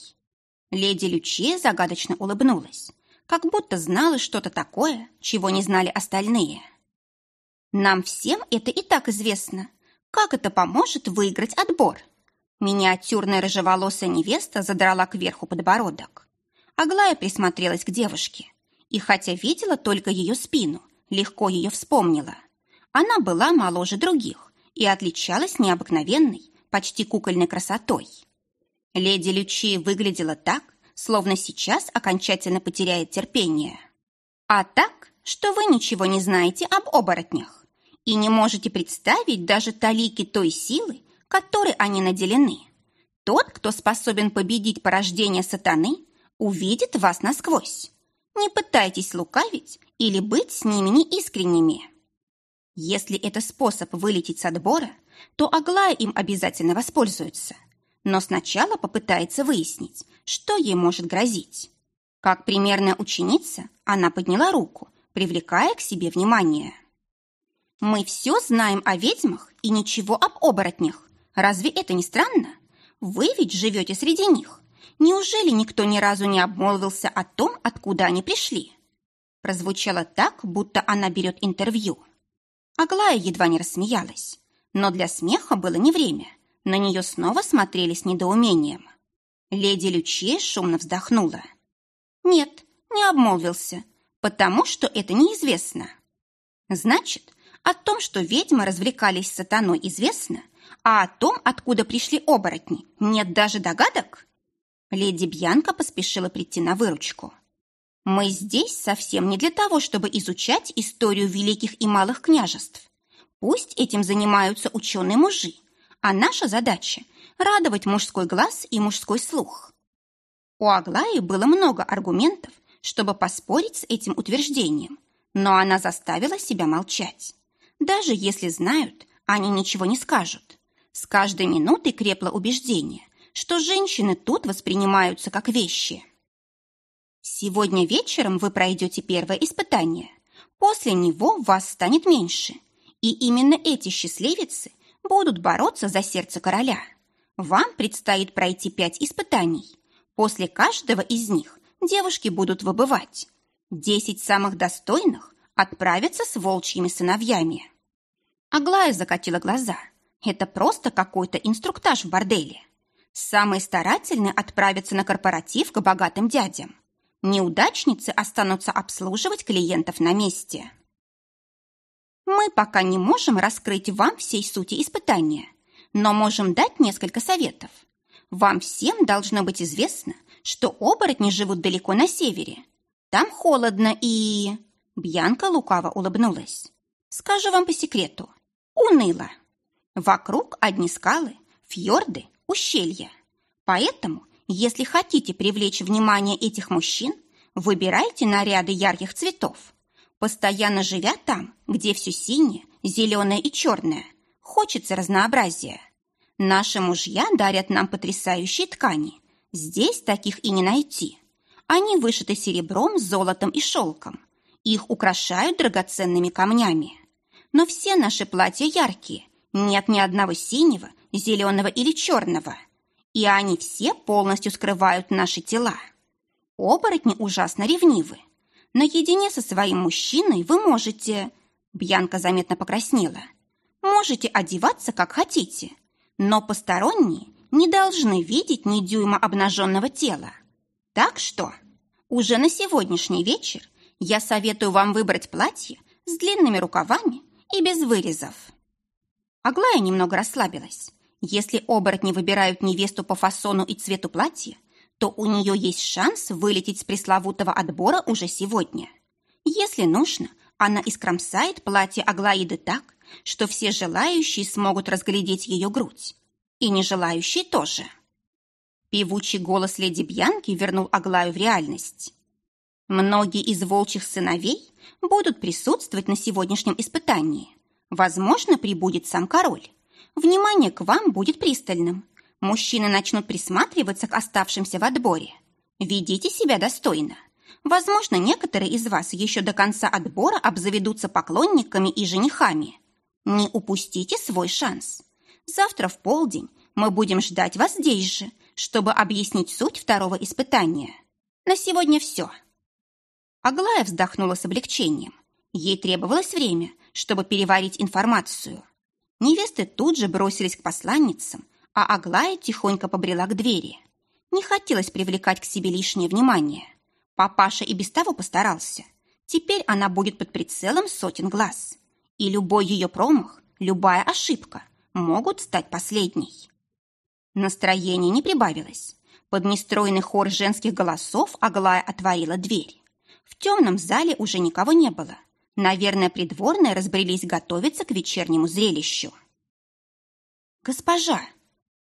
Леди Лючия загадочно улыбнулась, как будто знала что-то такое, чего не знали остальные. Нам всем это и так известно. Как это поможет выиграть отбор? Миниатюрная рыжеволосая невеста задрала кверху подбородок. Аглая присмотрелась к девушке. И хотя видела только ее спину, легко ее вспомнила. Она была моложе других и отличалась необыкновенной, почти кукольной красотой. Леди Лючи выглядела так, словно сейчас окончательно потеряет терпение. А так, что вы ничего не знаете об оборотнях и не можете представить даже талики той силы, которой они наделены. Тот, кто способен победить порождение сатаны, увидит вас насквозь. Не пытайтесь лукавить или быть с ними неискренними. Если это способ вылететь с отбора, то Аглая им обязательно воспользуется – но сначала попытается выяснить, что ей может грозить. Как примерная ученица, она подняла руку, привлекая к себе внимание. «Мы все знаем о ведьмах и ничего об оборотнях. Разве это не странно? Вы ведь живете среди них. Неужели никто ни разу не обмолвился о том, откуда они пришли?» Прозвучало так, будто она берет интервью. Аглая едва не рассмеялась, но для смеха было не время – на нее снова смотрели с недоумением. Леди Лючия шумно вздохнула. «Нет, не обмолвился, потому что это неизвестно». «Значит, о том, что ведьмы развлекались с сатаной, известно, а о том, откуда пришли оборотни, нет даже догадок?» Леди Бьянка поспешила прийти на выручку. «Мы здесь совсем не для того, чтобы изучать историю великих и малых княжеств. Пусть этим занимаются ученые-мужи, а наша задача – радовать мужской глаз и мужской слух. У Аглаи было много аргументов, чтобы поспорить с этим утверждением, но она заставила себя молчать. Даже если знают, они ничего не скажут. С каждой минутой крепло убеждение, что женщины тут воспринимаются как вещи. Сегодня вечером вы пройдете первое испытание. После него вас станет меньше. И именно эти счастливицы будут бороться за сердце короля. Вам предстоит пройти пять испытаний. После каждого из них девушки будут выбывать. Десять самых достойных отправятся с волчьими сыновьями. Аглая закатила глаза. Это просто какой-то инструктаж в борделе. Самые старательные отправятся на корпоратив к богатым дядям. Неудачницы останутся обслуживать клиентов на месте. Мы пока не можем раскрыть вам всей сути испытания, но можем дать несколько советов. Вам всем должно быть известно, что оборотни живут далеко на севере. Там холодно и... Бьянка лукаво улыбнулась. Скажу вам по секрету. Уныло. Вокруг одни скалы, фьорды, ущелья. Поэтому, если хотите привлечь внимание этих мужчин, выбирайте наряды ярких цветов – Постоянно живя там, где все синее, зеленое и черное, хочется разнообразия. Наши мужья дарят нам потрясающие ткани. Здесь таких и не найти. Они вышиты серебром, золотом и шелком. Их украшают драгоценными камнями. Но все наши платья яркие. Нет ни одного синего, зеленого или черного. И они все полностью скрывают наши тела. Оборотни ужасно ревнивы наедине со своим мужчиной вы можете...» Бьянка заметно покраснела. «Можете одеваться, как хотите, но посторонние не должны видеть ни дюйма обнаженного тела. Так что уже на сегодняшний вечер я советую вам выбрать платье с длинными рукавами и без вырезов». Аглая немного расслабилась. Если оборотни выбирают невесту по фасону и цвету платья, то у нее есть шанс вылететь с пресловутого отбора уже сегодня. Если нужно, она искромсает платье Аглаиды так, что все желающие смогут разглядеть ее грудь. И нежелающие тоже. Певучий голос леди Бьянки вернул Аглаю в реальность. Многие из волчьих сыновей будут присутствовать на сегодняшнем испытании. Возможно, прибудет сам король. Внимание к вам будет пристальным, Мужчины начнут присматриваться к оставшимся в отборе. Ведите себя достойно. Возможно, некоторые из вас еще до конца отбора обзаведутся поклонниками и женихами. Не упустите свой шанс. Завтра в полдень мы будем ждать вас здесь же, чтобы объяснить суть второго испытания. На сегодня все. Аглая вздохнула с облегчением. Ей требовалось время, чтобы переварить информацию. Невесты тут же бросились к посланницам, а Аглая тихонько побрела к двери. Не хотелось привлекать к себе лишнее внимание. Папаша и без того постарался. Теперь она будет под прицелом сотен глаз. И любой ее промах, любая ошибка могут стать последней. Настроение не прибавилось. Под нестроенный хор женских голосов Аглая отворила дверь. В темном зале уже никого не было. Наверное, придворные разбрелись готовиться к вечернему зрелищу. «Госпожа!»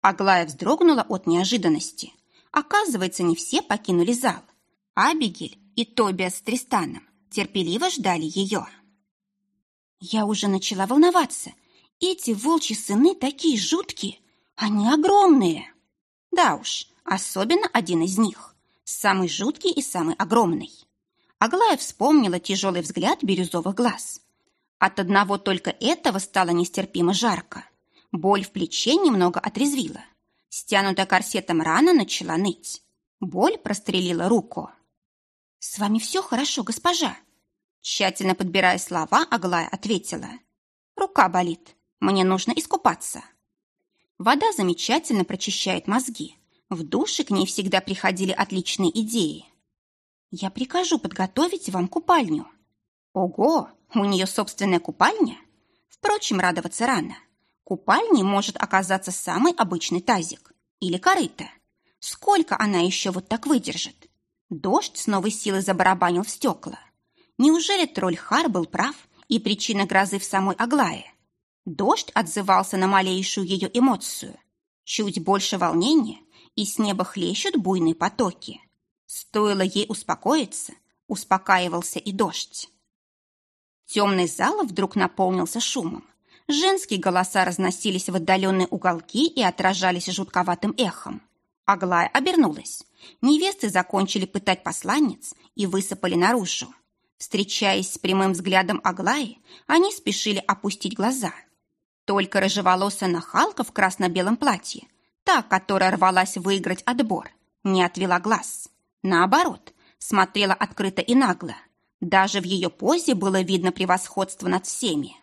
Аглая вздрогнула от неожиданности. Оказывается, не все покинули зал. Абигель и Тобиас с Тристаном терпеливо ждали ее. Я уже начала волноваться. Эти волчьи сыны такие жуткие, они огромные. Да уж, особенно один из них. Самый жуткий и самый огромный. Аглая вспомнила тяжелый взгляд бирюзовых глаз. От одного только этого стало нестерпимо жарко. Боль в плече немного отрезвила. Стянутая корсетом рана начала ныть. Боль прострелила руку. «С вами все хорошо, госпожа?» Тщательно подбирая слова, Аглая ответила. «Рука болит. Мне нужно искупаться». Вода замечательно прочищает мозги. В душе к ней всегда приходили отличные идеи. Я прикажу подготовить вам купальню. Ого, у нее собственная купальня? Впрочем, радоваться рано. Купальней может оказаться самый обычный тазик или корыто. Сколько она еще вот так выдержит? Дождь с новой силой забарабанил в стекла. Неужели тролль Хар был прав, и причина грозы в самой Аглае? Дождь отзывался на малейшую ее эмоцию. Чуть больше волнения, и с неба хлещут буйные потоки. Стоило ей успокоиться, успокаивался и дождь. Темный зал вдруг наполнился шумом. Женские голоса разносились в отдаленные уголки и отражались жутковатым эхом. Аглая обернулась. Невесты закончили пытать посланниц и высыпали наружу. Встречаясь с прямым взглядом Аглаи, они спешили опустить глаза – только рыжеволосая нахалка в красно-белом платье, та, которая рвалась выиграть отбор, не отвела глаз. Наоборот, смотрела открыто и нагло. Даже в ее позе было видно превосходство над всеми.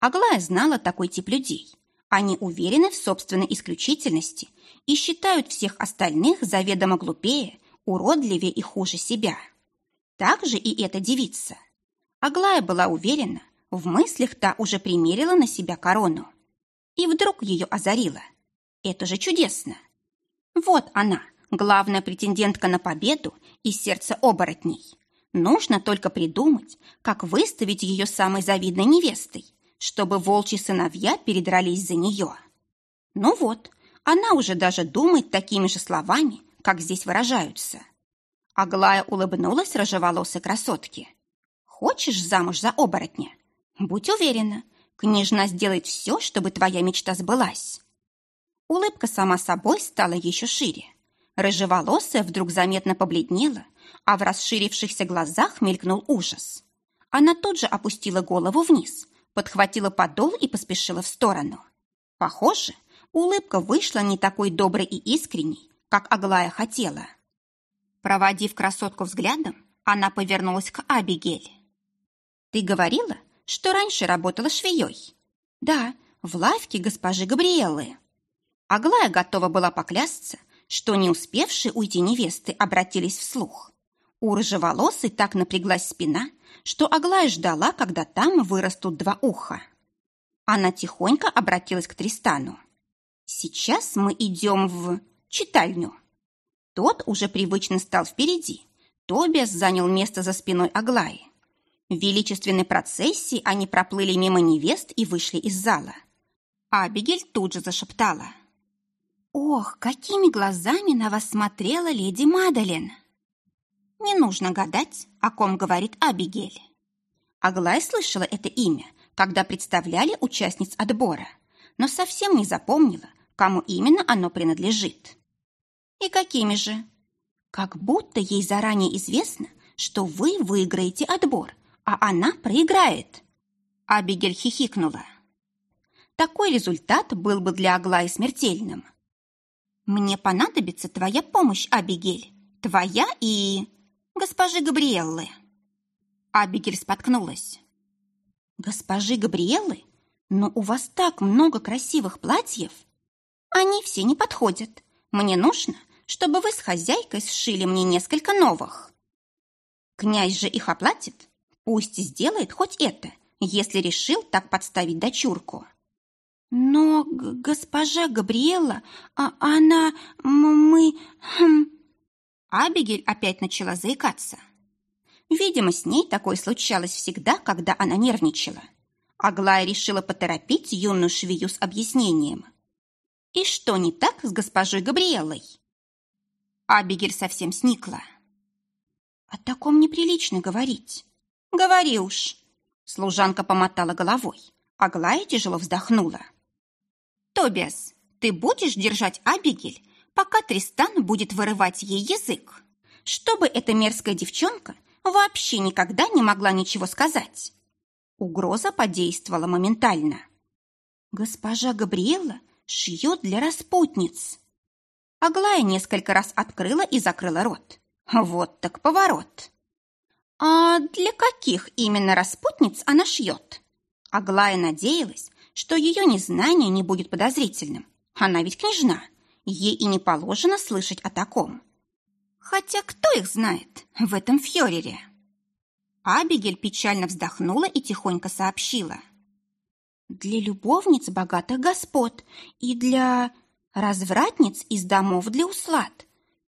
Аглая знала такой тип людей. Они уверены в собственной исключительности и считают всех остальных заведомо глупее, уродливее и хуже себя. Так же и эта девица. Аглая была уверена, в мыслях та уже примерила на себя корону. И вдруг ее озарило. Это же чудесно. Вот она, главная претендентка на победу и сердце оборотней. Нужно только придумать, как выставить ее самой завидной невестой, чтобы волчьи сыновья передрались за нее. Ну вот, она уже даже думает такими же словами, как здесь выражаются. Аглая улыбнулась рыжеволосой красотке. «Хочешь замуж за оборотня? Будь уверена, княжна сделает все, чтобы твоя мечта сбылась. Улыбка сама собой стала еще шире. Рыжеволосая вдруг заметно побледнела, а в расширившихся глазах мелькнул ужас. Она тут же опустила голову вниз, подхватила подол и поспешила в сторону. Похоже, улыбка вышла не такой доброй и искренней, как Аглая хотела. Проводив красотку взглядом, она повернулась к Абигель. «Ты говорила, что раньше работала швеей. Да, в лавке госпожи Габриэллы. Аглая готова была поклясться, что не успевшие уйти невесты обратились вслух. У рыжеволосой так напряглась спина, что Аглая ждала, когда там вырастут два уха. Она тихонько обратилась к Тристану. «Сейчас мы идем в читальню». Тот уже привычно стал впереди. Тобиас занял место за спиной Аглаи. В величественной процессии они проплыли мимо невест и вышли из зала. Абигель тут же зашептала. «Ох, какими глазами на вас смотрела леди Мадален!» Не нужно гадать, о ком говорит Абигель. Аглая слышала это имя, когда представляли участниц отбора, но совсем не запомнила, кому именно оно принадлежит. И какими же? Как будто ей заранее известно, что вы выиграете отбор – а она проиграет. Абигель хихикнула. Такой результат был бы для Аглаи смертельным. Мне понадобится твоя помощь, Абигель. Твоя и... госпожи Габриэллы. Абигель споткнулась. Госпожи Габриэллы? Но у вас так много красивых платьев. Они все не подходят. Мне нужно, чтобы вы с хозяйкой сшили мне несколько новых. Князь же их оплатит. Пусть сделает хоть это, если решил так подставить дочурку. Но госпожа Габриэла, а она... мы... Хм... Абигель опять начала заикаться. Видимо, с ней такое случалось всегда, когда она нервничала. Аглая решила поторопить юную швею с объяснением. «И что не так с госпожой Габриэлой?» Абигель совсем сникла. «О таком неприлично говорить». «Говори уж». Служанка помотала головой. Аглая тяжело вздохнула. «Тобиас, ты будешь держать Абигель, пока Тристан будет вырывать ей язык, чтобы эта мерзкая девчонка вообще никогда не могла ничего сказать». Угроза подействовала моментально. «Госпожа Габриэла шьет для распутниц». Аглая несколько раз открыла и закрыла рот. Вот так поворот. А для каких именно распутниц она шьет? Аглая надеялась, что ее незнание не будет подозрительным. Она ведь княжна. Ей и не положено слышать о таком. Хотя кто их знает в этом фьорере? Абигель печально вздохнула и тихонько сообщила. «Для любовниц богатых господ и для развратниц из домов для услад.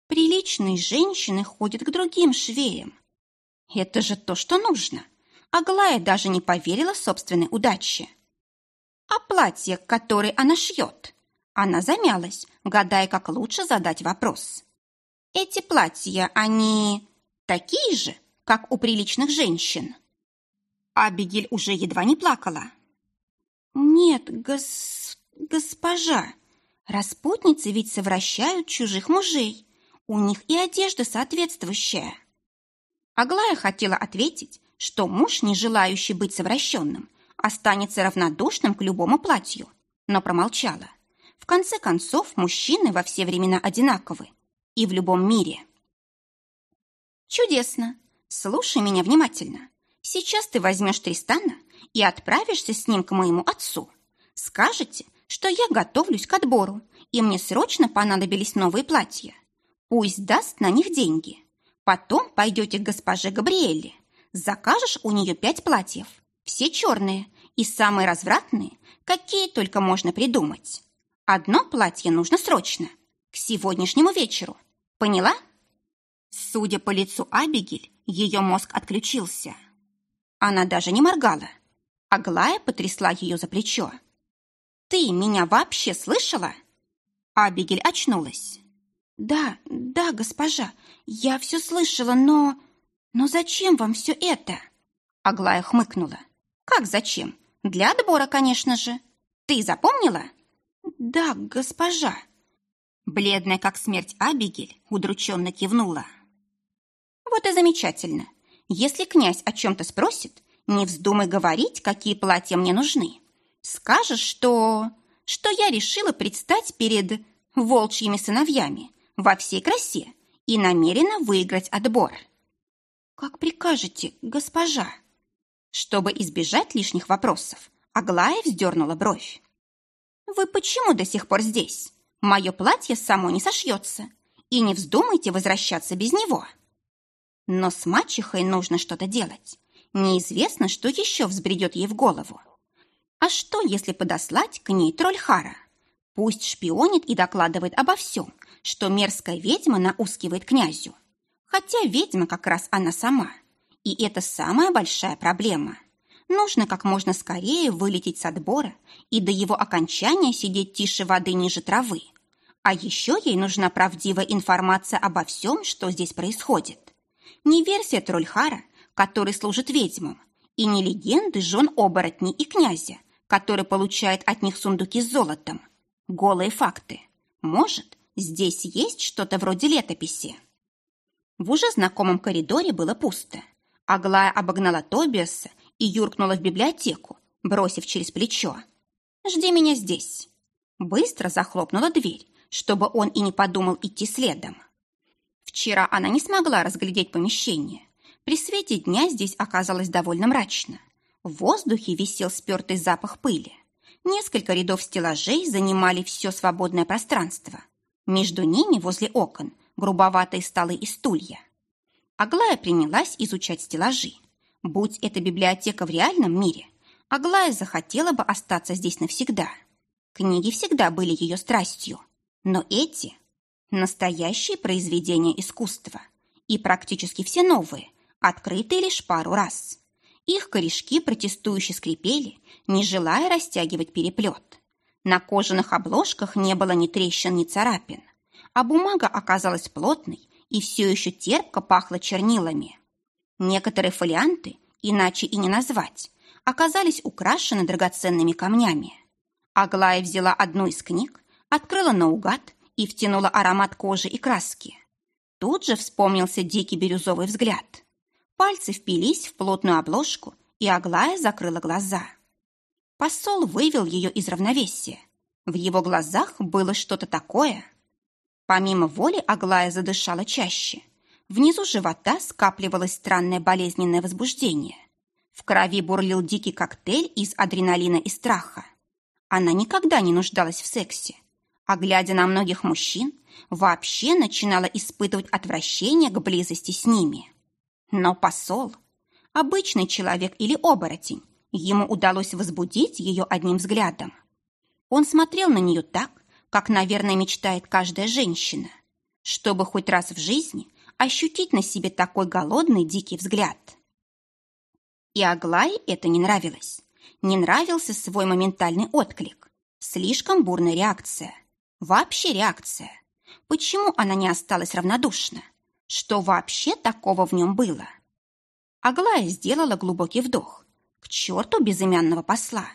Приличные женщины ходят к другим швеям. Это же то, что нужно. Аглая даже не поверила собственной удаче. А платье, которое она шьет? Она замялась, гадая, как лучше задать вопрос. Эти платья, они такие же, как у приличных женщин? Абигель уже едва не плакала. «Нет, гос... госпожа, распутницы ведь совращают чужих мужей. У них и одежда соответствующая». Аглая хотела ответить, что муж, не желающий быть совращенным, останется равнодушным к любому платью, но промолчала. В конце концов, мужчины во все времена одинаковы и в любом мире. «Чудесно! Слушай меня внимательно. Сейчас ты возьмешь Тристана и отправишься с ним к моему отцу. Скажете, что я готовлюсь к отбору, и мне срочно понадобились новые платья. Пусть даст на них деньги. Потом пойдете к госпоже Габриэле. Закажешь у нее пять платьев. Все черные и самые развратные, какие только можно придумать. Одно платье нужно срочно, к сегодняшнему вечеру. Поняла? Судя по лицу Абигель, ее мозг отключился. Она даже не моргала. Аглая потрясла ее за плечо. «Ты меня вообще слышала?» Абигель очнулась. «Да, да, госпожа, я все слышала, но... Но зачем вам все это?» Аглая хмыкнула. «Как зачем? Для отбора, конечно же. Ты запомнила?» «Да, госпожа». Бледная, как смерть Абигель, удрученно кивнула. «Вот и замечательно. Если князь о чем-то спросит, не вздумай говорить, какие платья мне нужны. Скажешь, что... что я решила предстать перед волчьими сыновьями во всей красе и намерена выиграть отбор. «Как прикажете, госпожа?» Чтобы избежать лишних вопросов, Аглая вздернула бровь. «Вы почему до сих пор здесь? Мое платье само не сошьется, и не вздумайте возвращаться без него». Но с мачехой нужно что-то делать. Неизвестно, что еще взбредет ей в голову. А что, если подослать к ней Трольхара? Пусть шпионит и докладывает обо всем, что мерзкая ведьма наускивает князю. Хотя ведьма как раз она сама. И это самая большая проблема. Нужно как можно скорее вылететь с отбора и до его окончания сидеть тише воды ниже травы. А еще ей нужна правдивая информация обо всем, что здесь происходит. Не версия Трольхара, который служит ведьмам, и не легенды жен оборотней и князя, который получает от них сундуки с золотом. Голые факты. Может, здесь есть что-то вроде летописи. В уже знакомом коридоре было пусто. Аглая обогнала Тобиаса и юркнула в библиотеку, бросив через плечо. «Жди меня здесь». Быстро захлопнула дверь, чтобы он и не подумал идти следом. Вчера она не смогла разглядеть помещение. При свете дня здесь оказалось довольно мрачно. В воздухе висел спертый запах пыли. Несколько рядов стеллажей занимали все свободное пространство. Между ними, возле окон, грубоватые столы и стулья. Аглая принялась изучать стеллажи. Будь это библиотека в реальном мире, Аглая захотела бы остаться здесь навсегда. Книги всегда были ее страстью. Но эти – настоящие произведения искусства. И практически все новые, открытые лишь пару раз. Их корешки протестующе скрипели, не желая растягивать переплет. На кожаных обложках не было ни трещин, ни царапин, а бумага оказалась плотной и все еще терпко пахла чернилами. Некоторые фолианты, иначе и не назвать, оказались украшены драгоценными камнями. Аглая взяла одну из книг, открыла наугад и втянула аромат кожи и краски. Тут же вспомнился дикий бирюзовый взгляд. Пальцы впились в плотную обложку, и Аглая закрыла глаза. Посол вывел ее из равновесия. В его глазах было что-то такое. Помимо воли Аглая задышала чаще. Внизу живота скапливалось странное болезненное возбуждение. В крови бурлил дикий коктейль из адреналина и страха. Она никогда не нуждалась в сексе, а глядя на многих мужчин, вообще начинала испытывать отвращение к близости с ними. Но посол, обычный человек или оборотень, ему удалось возбудить ее одним взглядом. Он смотрел на нее так, как, наверное, мечтает каждая женщина, чтобы хоть раз в жизни ощутить на себе такой голодный дикий взгляд. И Аглае это не нравилось. Не нравился свой моментальный отклик. Слишком бурная реакция. Вообще реакция. Почему она не осталась равнодушна? Что вообще такого в нем было? Аглая сделала глубокий вдох. К черту безымянного посла.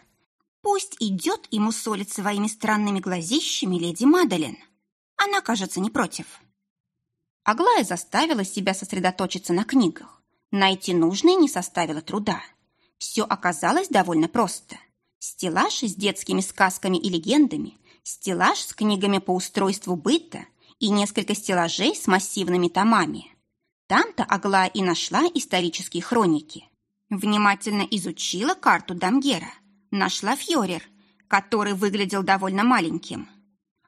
Пусть идет и мусолит своими странными глазищами леди Мадалин. Она, кажется, не против. Аглая заставила себя сосредоточиться на книгах. Найти нужное не составило труда. Все оказалось довольно просто. Стеллаж с детскими сказками и легендами, стеллаж с книгами по устройству быта – и несколько стеллажей с массивными томами. Там-то Аглая и нашла исторические хроники. Внимательно изучила карту Дамгера. Нашла Фьорер, который выглядел довольно маленьким.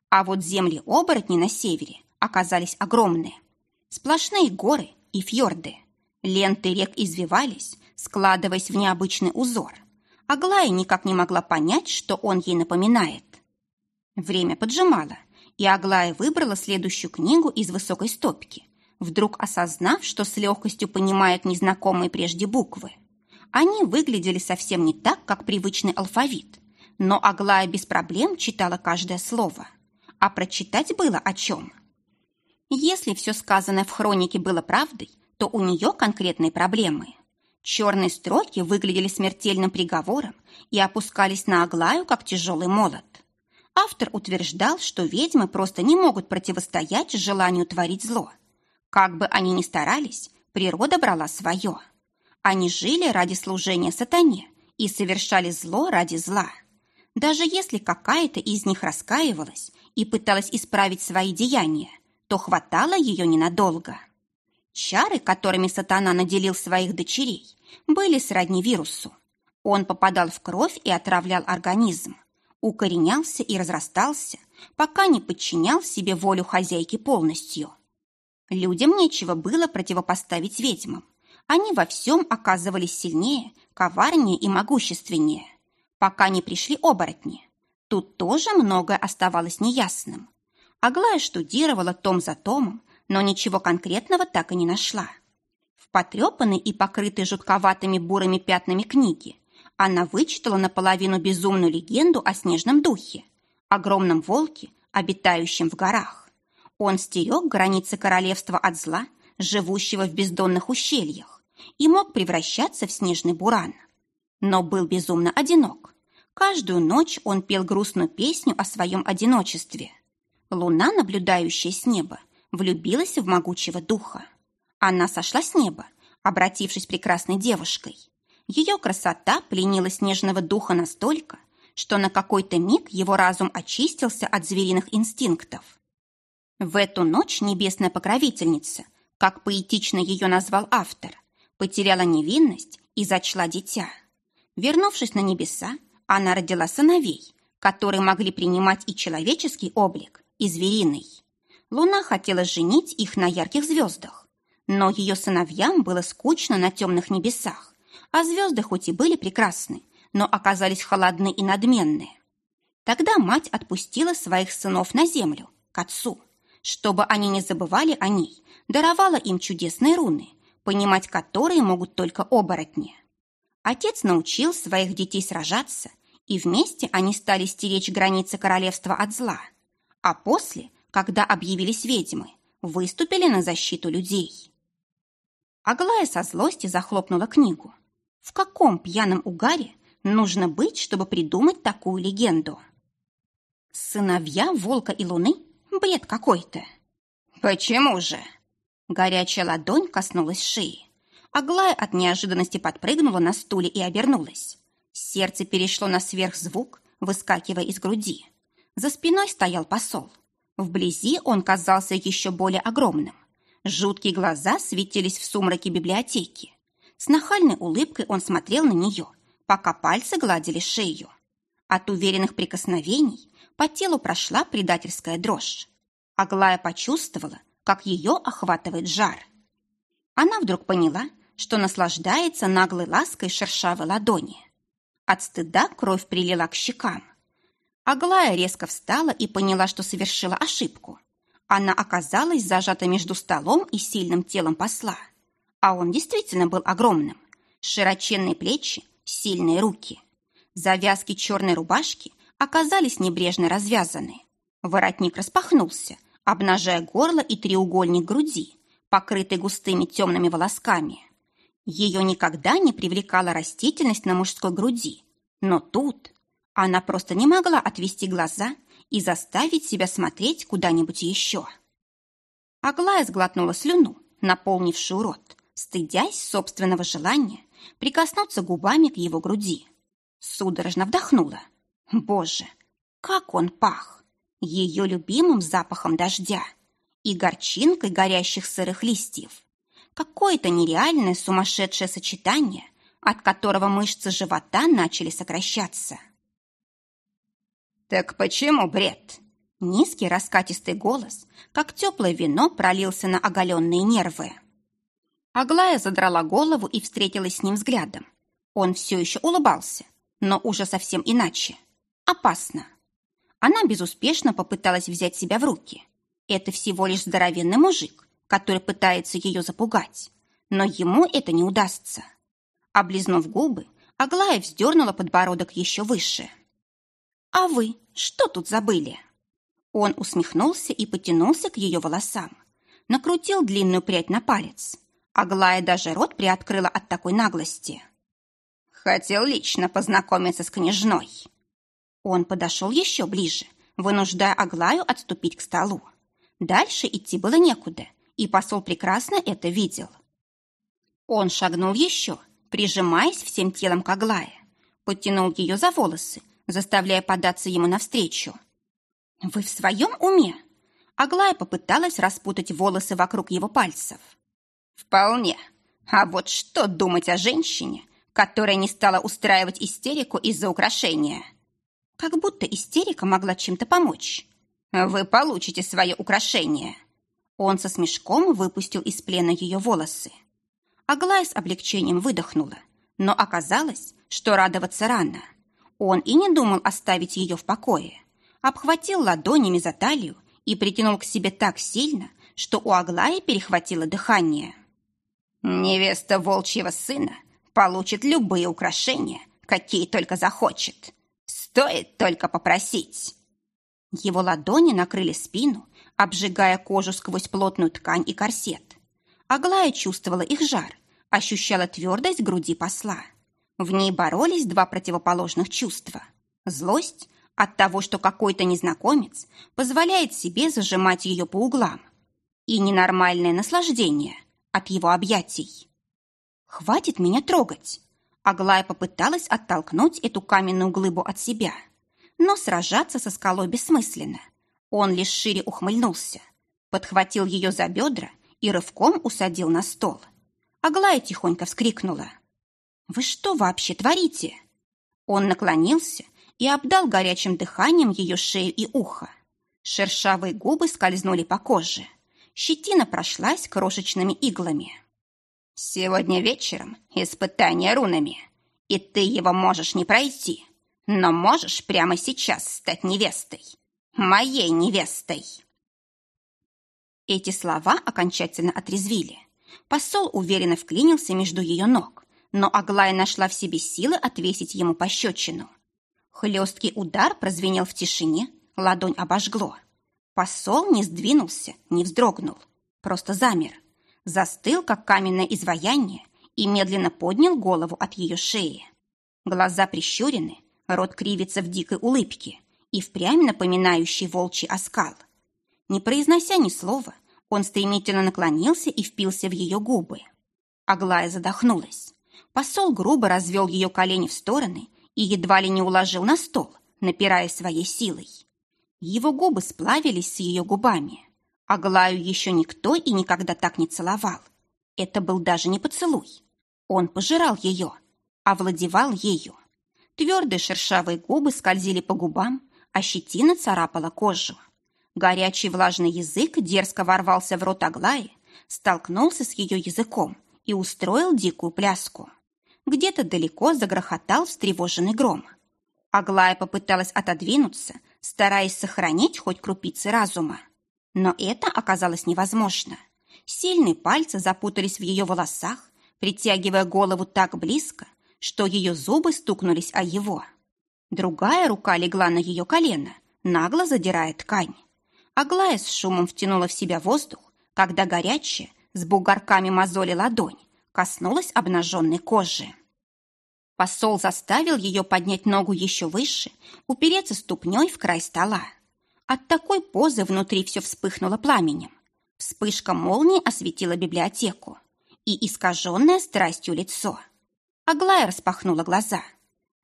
А вот земли оборотней на севере оказались огромные. Сплошные горы и фьорды. Ленты рек извивались, складываясь в необычный узор. Аглая никак не могла понять, что он ей напоминает. Время поджимало – и Аглая выбрала следующую книгу из высокой стопки, вдруг осознав, что с легкостью понимает незнакомые прежде буквы. Они выглядели совсем не так, как привычный алфавит, но Аглая без проблем читала каждое слово. А прочитать было о чем. Если все сказанное в хронике было правдой, то у нее конкретные проблемы. Черные строки выглядели смертельным приговором и опускались на Аглаю, как тяжелый молот. Автор утверждал, что ведьмы просто не могут противостоять желанию творить зло. Как бы они ни старались, природа брала свое. Они жили ради служения сатане и совершали зло ради зла. Даже если какая-то из них раскаивалась и пыталась исправить свои деяния, то хватало ее ненадолго. Чары, которыми сатана наделил своих дочерей, были сродни вирусу. Он попадал в кровь и отравлял организм, укоренялся и разрастался, пока не подчинял себе волю хозяйки полностью. Людям нечего было противопоставить ведьмам. Они во всем оказывались сильнее, коварнее и могущественнее, пока не пришли оборотни. Тут тоже многое оставалось неясным. Аглая штудировала том за томом, но ничего конкретного так и не нашла. В потрепанной и покрытой жутковатыми бурыми пятнами книги она вычитала наполовину безумную легенду о снежном духе, огромном волке, обитающем в горах. Он стерег границы королевства от зла, живущего в бездонных ущельях, и мог превращаться в снежный буран. Но был безумно одинок. Каждую ночь он пел грустную песню о своем одиночестве. Луна, наблюдающая с неба, влюбилась в могучего духа. Она сошла с неба, обратившись прекрасной девушкой. Ее красота пленила снежного духа настолько, что на какой-то миг его разум очистился от звериных инстинктов. В эту ночь небесная покровительница, как поэтично ее назвал автор, потеряла невинность и зачла дитя. Вернувшись на небеса, она родила сыновей, которые могли принимать и человеческий облик, и звериный. Луна хотела женить их на ярких звездах, но ее сыновьям было скучно на темных небесах, а звезды хоть и были прекрасны, но оказались холодны и надменные. Тогда мать отпустила своих сынов на землю, к отцу, чтобы они не забывали о ней, даровала им чудесные руны, понимать которые могут только оборотни. Отец научил своих детей сражаться, и вместе они стали стеречь границы королевства от зла. А после, когда объявились ведьмы, выступили на защиту людей. Аглая со злости захлопнула книгу. В каком пьяном угаре нужно быть, чтобы придумать такую легенду? Сыновья волка и луны? Бред какой-то. Почему же? Горячая ладонь коснулась шеи. Аглая от неожиданности подпрыгнула на стуле и обернулась. Сердце перешло на сверхзвук, выскакивая из груди. За спиной стоял посол. Вблизи он казался еще более огромным. Жуткие глаза светились в сумраке библиотеки. С нахальной улыбкой он смотрел на нее, пока пальцы гладили шею. От уверенных прикосновений по телу прошла предательская дрожь. Аглая почувствовала, как ее охватывает жар. Она вдруг поняла, что наслаждается наглой лаской шершавой ладони. От стыда кровь прилила к щекам. Аглая резко встала и поняла, что совершила ошибку. Она оказалась зажата между столом и сильным телом посла. А он действительно был огромным. Широченные плечи, сильные руки. Завязки черной рубашки оказались небрежно развязаны. Воротник распахнулся, обнажая горло и треугольник груди, покрытый густыми темными волосками. Ее никогда не привлекала растительность на мужской груди, но тут она просто не могла отвести глаза и заставить себя смотреть куда-нибудь еще. Аглая сглотнула слюну, наполнившую рот, стыдясь собственного желания прикоснуться губами к его груди. Судорожно вдохнула. Боже, как он пах! ее любимым запахом дождя и горчинкой горящих сырых листьев. Какое-то нереальное сумасшедшее сочетание, от которого мышцы живота начали сокращаться. «Так почему бред?» Низкий раскатистый голос, как теплое вино, пролился на оголенные нервы. Аглая задрала голову и встретилась с ним взглядом. Он все еще улыбался, но уже совсем иначе. Опасно. Она безуспешно попыталась взять себя в руки. Это всего лишь здоровенный мужик, который пытается ее запугать. Но ему это не удастся. Облизнув губы, Аглая вздернула подбородок еще выше. «А вы что тут забыли?» Он усмехнулся и потянулся к ее волосам. Накрутил длинную прядь на палец. Аглая даже рот приоткрыла от такой наглости. «Хотел лично познакомиться с княжной», он подошел еще ближе, вынуждая Аглаю отступить к столу. Дальше идти было некуда, и посол прекрасно это видел. Он шагнул еще, прижимаясь всем телом к Аглае, подтянул ее за волосы, заставляя податься ему навстречу. «Вы в своем уме?» Аглая попыталась распутать волосы вокруг его пальцев. «Вполне. А вот что думать о женщине, которая не стала устраивать истерику из-за украшения?» Как будто истерика могла чем-то помочь. «Вы получите свое украшение!» Он со смешком выпустил из плена ее волосы. Аглая с облегчением выдохнула, но оказалось, что радоваться рано. Он и не думал оставить ее в покое. Обхватил ладонями за талию и притянул к себе так сильно, что у Аглаи перехватило дыхание. «Невеста волчьего сына получит любые украшения, какие только захочет. Стоит только попросить. Его ладони накрыли спину, обжигая кожу сквозь плотную ткань и корсет. Аглая чувствовала их жар, ощущала твердость груди посла. В ней боролись два противоположных чувства. Злость от того, что какой-то незнакомец позволяет себе зажимать ее по углам. И ненормальное наслаждение от его объятий. «Хватит меня трогать!» Аглая попыталась оттолкнуть эту каменную глыбу от себя. Но сражаться со скалой бессмысленно. Он лишь шире ухмыльнулся, подхватил ее за бедра и рывком усадил на стол. Аглая тихонько вскрикнула. «Вы что вообще творите?» Он наклонился и обдал горячим дыханием ее шею и ухо. Шершавые губы скользнули по коже. Щетина прошлась крошечными иглами. «Сегодня вечером испытание рунами, и ты его можешь не пройти, но можешь прямо сейчас стать невестой. Моей невестой!» Эти слова окончательно отрезвили. Посол уверенно вклинился между ее ног, но Аглая нашла в себе силы отвесить ему пощечину. Хлесткий удар прозвенел в тишине, ладонь обожгло. Посол не сдвинулся, не вздрогнул, просто замер. Застыл, как каменное изваяние, и медленно поднял голову от ее шеи. Глаза прищурены, рот кривится в дикой улыбке и впрямь напоминающий волчий оскал. Не произнося ни слова, он стремительно наклонился и впился в ее губы. Аглая задохнулась. Посол грубо развел ее колени в стороны и едва ли не уложил на стол, напирая своей силой. Его губы сплавились с ее губами. Аглаю еще никто и никогда так не целовал. Это был даже не поцелуй. Он пожирал ее, овладевал ею. Твердые шершавые губы скользили по губам, а щетина царапала кожу. Горячий влажный язык дерзко ворвался в рот Аглаи, столкнулся с ее языком и устроил дикую пляску. Где-то далеко загрохотал встревоженный гром. Аглая попыталась отодвинуться, стараясь сохранить хоть крупицы разума. Но это оказалось невозможно. Сильные пальцы запутались в ее волосах, притягивая голову так близко, что ее зубы стукнулись о его. Другая рука легла на ее колено, нагло задирая ткань. Аглая с шумом втянула в себя воздух, когда горячая, с бугорками мозоли ладонь, коснулась обнаженной кожи. Посол заставил ее поднять ногу еще выше, упереться ступней в край стола. От такой позы внутри все вспыхнуло пламенем. Вспышка молнии осветила библиотеку и искаженное страстью лицо. Аглая распахнула глаза.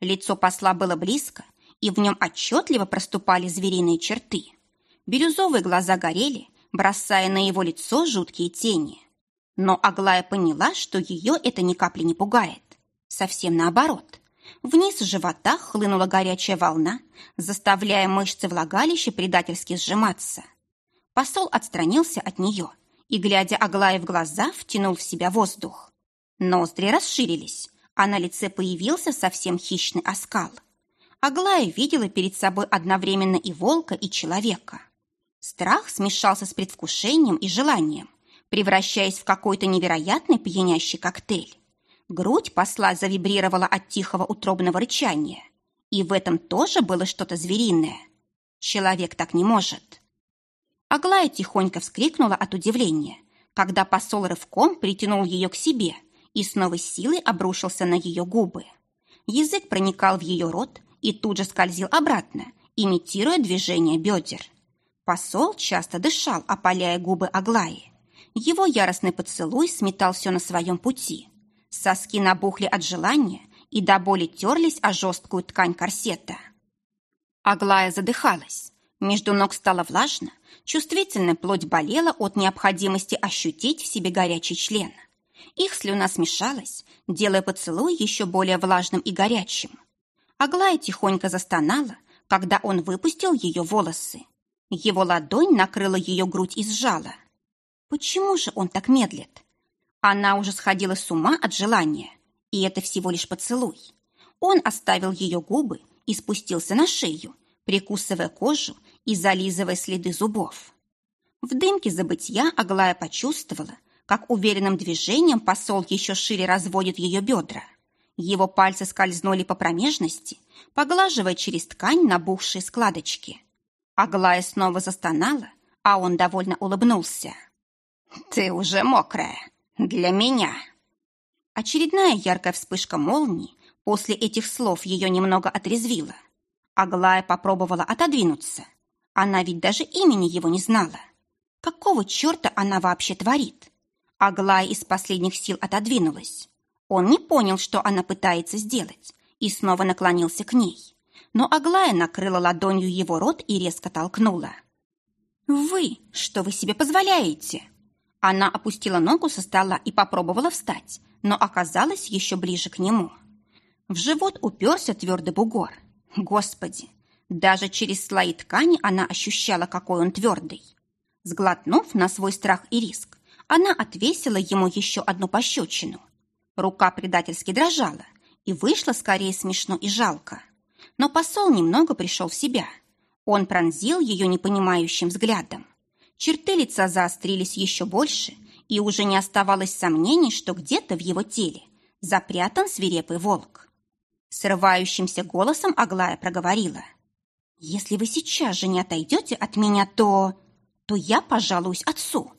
Лицо посла было близко, и в нем отчетливо проступали звериные черты. Бирюзовые глаза горели, бросая на его лицо жуткие тени. Но Аглая поняла, что ее это ни капли не пугает. Совсем наоборот. Вниз живота хлынула горячая волна, заставляя мышцы влагалища предательски сжиматься. Посол отстранился от нее и, глядя Аглае в глаза, втянул в себя воздух. Ноздри расширились, а на лице появился совсем хищный оскал. Аглая видела перед собой одновременно и волка, и человека. Страх смешался с предвкушением и желанием, превращаясь в какой-то невероятный пьянящий коктейль. Грудь посла завибрировала от тихого утробного рычания. И в этом тоже было что-то звериное. Человек так не может. Аглая тихонько вскрикнула от удивления, когда посол рывком притянул ее к себе и с новой силой обрушился на ее губы. Язык проникал в ее рот и тут же скользил обратно, имитируя движение бедер. Посол часто дышал, опаляя губы Аглаи. Его яростный поцелуй сметал все на своем пути. Соски набухли от желания и до боли терлись о жесткую ткань корсета. Аглая задыхалась. Между ног стало влажно, чувствительная плоть болела от необходимости ощутить в себе горячий член. Их слюна смешалась, делая поцелуй еще более влажным и горячим. Аглая тихонько застонала, когда он выпустил ее волосы. Его ладонь накрыла ее грудь и сжала. Почему же он так медлит? Она уже сходила с ума от желания, и это всего лишь поцелуй. Он оставил ее губы и спустился на шею, прикусывая кожу и зализывая следы зубов. В дымке забытья Аглая почувствовала, как уверенным движением посол еще шире разводит ее бедра. Его пальцы скользнули по промежности, поглаживая через ткань набухшие складочки. Аглая снова застонала, а он довольно улыбнулся. «Ты уже мокрая!» Для меня. Очередная яркая вспышка молнии после этих слов ее немного отрезвила. Аглая попробовала отодвинуться. Она ведь даже имени его не знала. Какого черта она вообще творит? Аглая из последних сил отодвинулась. Он не понял, что она пытается сделать, и снова наклонился к ней. Но Аглая накрыла ладонью его рот и резко толкнула. «Вы, что вы себе позволяете?» Она опустила ногу со стола и попробовала встать, но оказалась еще ближе к нему. В живот уперся твердый бугор. Господи, даже через слои ткани она ощущала, какой он твердый. Сглотнув на свой страх и риск, она отвесила ему еще одну пощечину. Рука предательски дрожала, и вышло скорее смешно и жалко. Но посол немного пришел в себя. Он пронзил ее непонимающим взглядом. Черты лица заострились еще больше, и уже не оставалось сомнений, что где-то в его теле запрятан свирепый волк. Срывающимся голосом Аглая проговорила. «Если вы сейчас же не отойдете от меня, то... то я пожалуюсь отцу».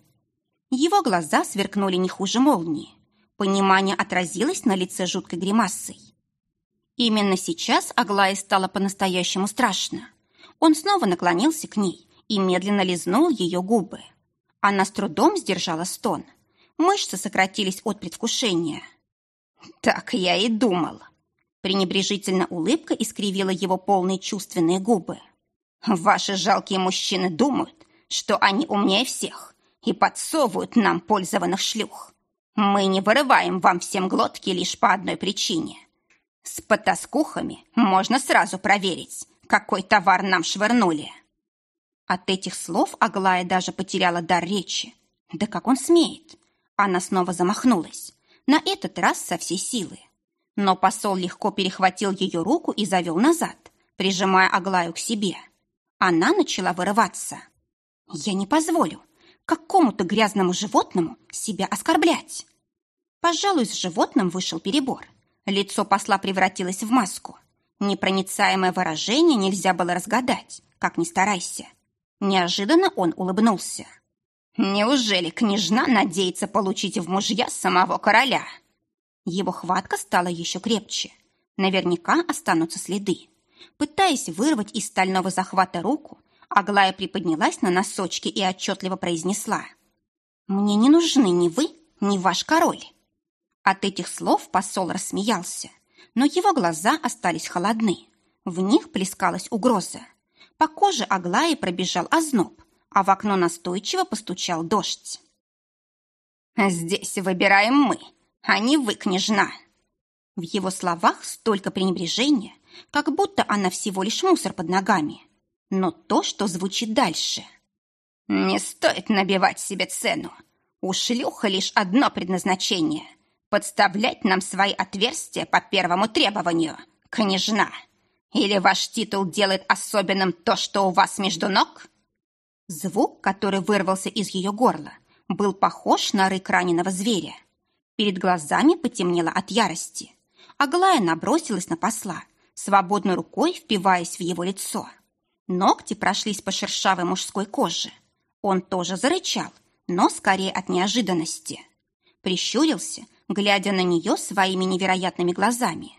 Его глаза сверкнули не хуже молнии. Понимание отразилось на лице жуткой гримасой. Именно сейчас Аглае стало по-настоящему страшно. Он снова наклонился к ней и медленно лизнул ее губы. Она с трудом сдержала стон. Мышцы сократились от предвкушения. «Так я и думал», Пренебрежительно улыбка искривила его полные чувственные губы. «Ваши жалкие мужчины думают, что они умнее всех и подсовывают нам пользованных шлюх. Мы не вырываем вам всем глотки лишь по одной причине. С потаскухами можно сразу проверить, какой товар нам швырнули». От этих слов Аглая даже потеряла дар речи. Да как он смеет? Она снова замахнулась. На этот раз со всей силы. Но посол легко перехватил ее руку и завел назад, прижимая Аглаю к себе. Она начала вырываться. «Я не позволю какому-то грязному животному себя оскорблять». Пожалуй, с животным вышел перебор. Лицо посла превратилось в маску. Непроницаемое выражение нельзя было разгадать, как ни старайся. Неожиданно он улыбнулся. «Неужели княжна надеется получить в мужья самого короля?» Его хватка стала еще крепче. Наверняка останутся следы. Пытаясь вырвать из стального захвата руку, Аглая приподнялась на носочки и отчетливо произнесла. «Мне не нужны ни вы, ни ваш король». От этих слов посол рассмеялся, но его глаза остались холодны. В них плескалась угроза. По коже Аглаи пробежал озноб, а в окно настойчиво постучал дождь. «Здесь выбираем мы», а не вы, княжна!» В его словах столько пренебрежения, как будто она всего лишь мусор под ногами. Но то, что звучит дальше... «Не стоит набивать себе цену. У шлюха лишь одно предназначение — подставлять нам свои отверстия по первому требованию, княжна. Или ваш титул делает особенным то, что у вас между ног?» Звук, который вырвался из ее горла, был похож на рык раненого зверя. Перед глазами потемнело от ярости. Аглая набросилась на посла, свободной рукой впиваясь в его лицо. Ногти прошлись по шершавой мужской коже. Он тоже зарычал, но скорее от неожиданности. Прищурился, глядя на нее своими невероятными глазами.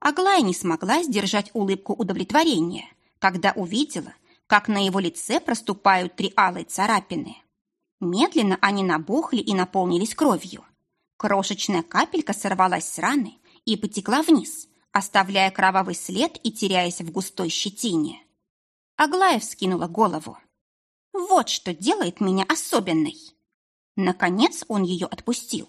Аглая не смогла сдержать улыбку удовлетворения, когда увидела, как на его лице проступают три алые царапины. Медленно они набухли и наполнились кровью. Крошечная капелька сорвалась с раны и потекла вниз, оставляя кровавый след и теряясь в густой щетине. Аглая вскинула голову. «Вот что делает меня особенной!» Наконец он ее отпустил.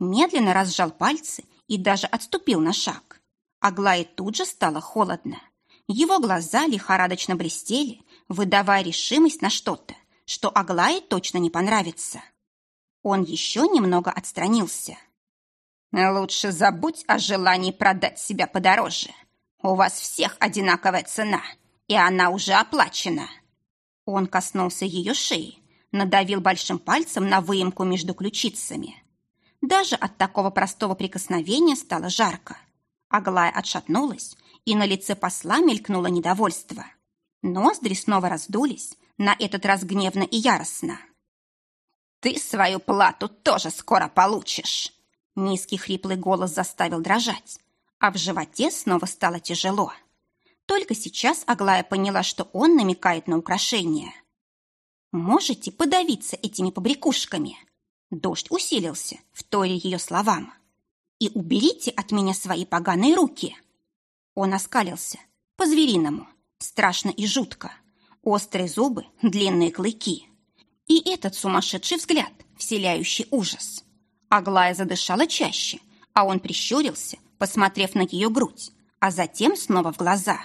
Медленно разжал пальцы и даже отступил на шаг. Аглае тут же стало холодно. Его глаза лихорадочно блестели, выдавая решимость на что-то, что Аглае точно не понравится. Он еще немного отстранился. «Лучше забудь о желании продать себя подороже. У вас всех одинаковая цена, и она уже оплачена». Он коснулся ее шеи, надавил большим пальцем на выемку между ключицами. Даже от такого простого прикосновения стало жарко. Аглая отшатнулась, и на лице посла мелькнуло недовольство. Ноздри снова раздулись, на этот раз гневно и яростно. «Ты свою плату тоже скоро получишь!» Низкий хриплый голос заставил дрожать, а в животе снова стало тяжело. Только сейчас Аглая поняла, что он намекает на украшение. «Можете подавиться этими побрякушками?» Дождь усилился, вторя ее словам. «И уберите от меня свои поганые руки!» Он оскалился, по-звериному, страшно и жутко. Острые зубы, длинные клыки. И этот сумасшедший взгляд, вселяющий ужас. Аглая задышала чаще, а он прищурился, посмотрев на ее грудь, а затем снова в глаза.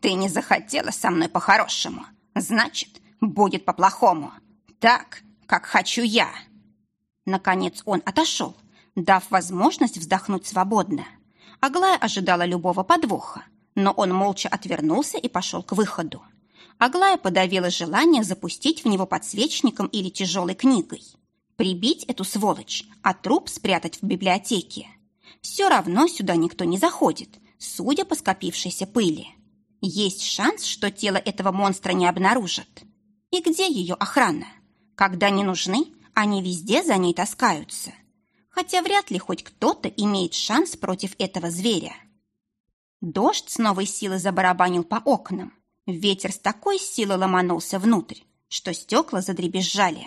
«Ты не захотела со мной по-хорошему. Значит, будет по-плохому. Так, как хочу я». Наконец он отошел, дав возможность вздохнуть свободно. Аглая ожидала любого подвоха, но он молча отвернулся и пошел к выходу. Аглая подавила желание запустить в него подсвечником или тяжелой книгой. Прибить эту сволочь, а труп спрятать в библиотеке. Все равно сюда никто не заходит, судя по скопившейся пыли. Есть шанс, что тело этого монстра не обнаружат. И где ее охрана? Когда не нужны, они везде за ней таскаются. Хотя вряд ли хоть кто-то имеет шанс против этого зверя. Дождь с новой силой забарабанил по окнам. Ветер с такой силой ломанулся внутрь, что стекла задребезжали.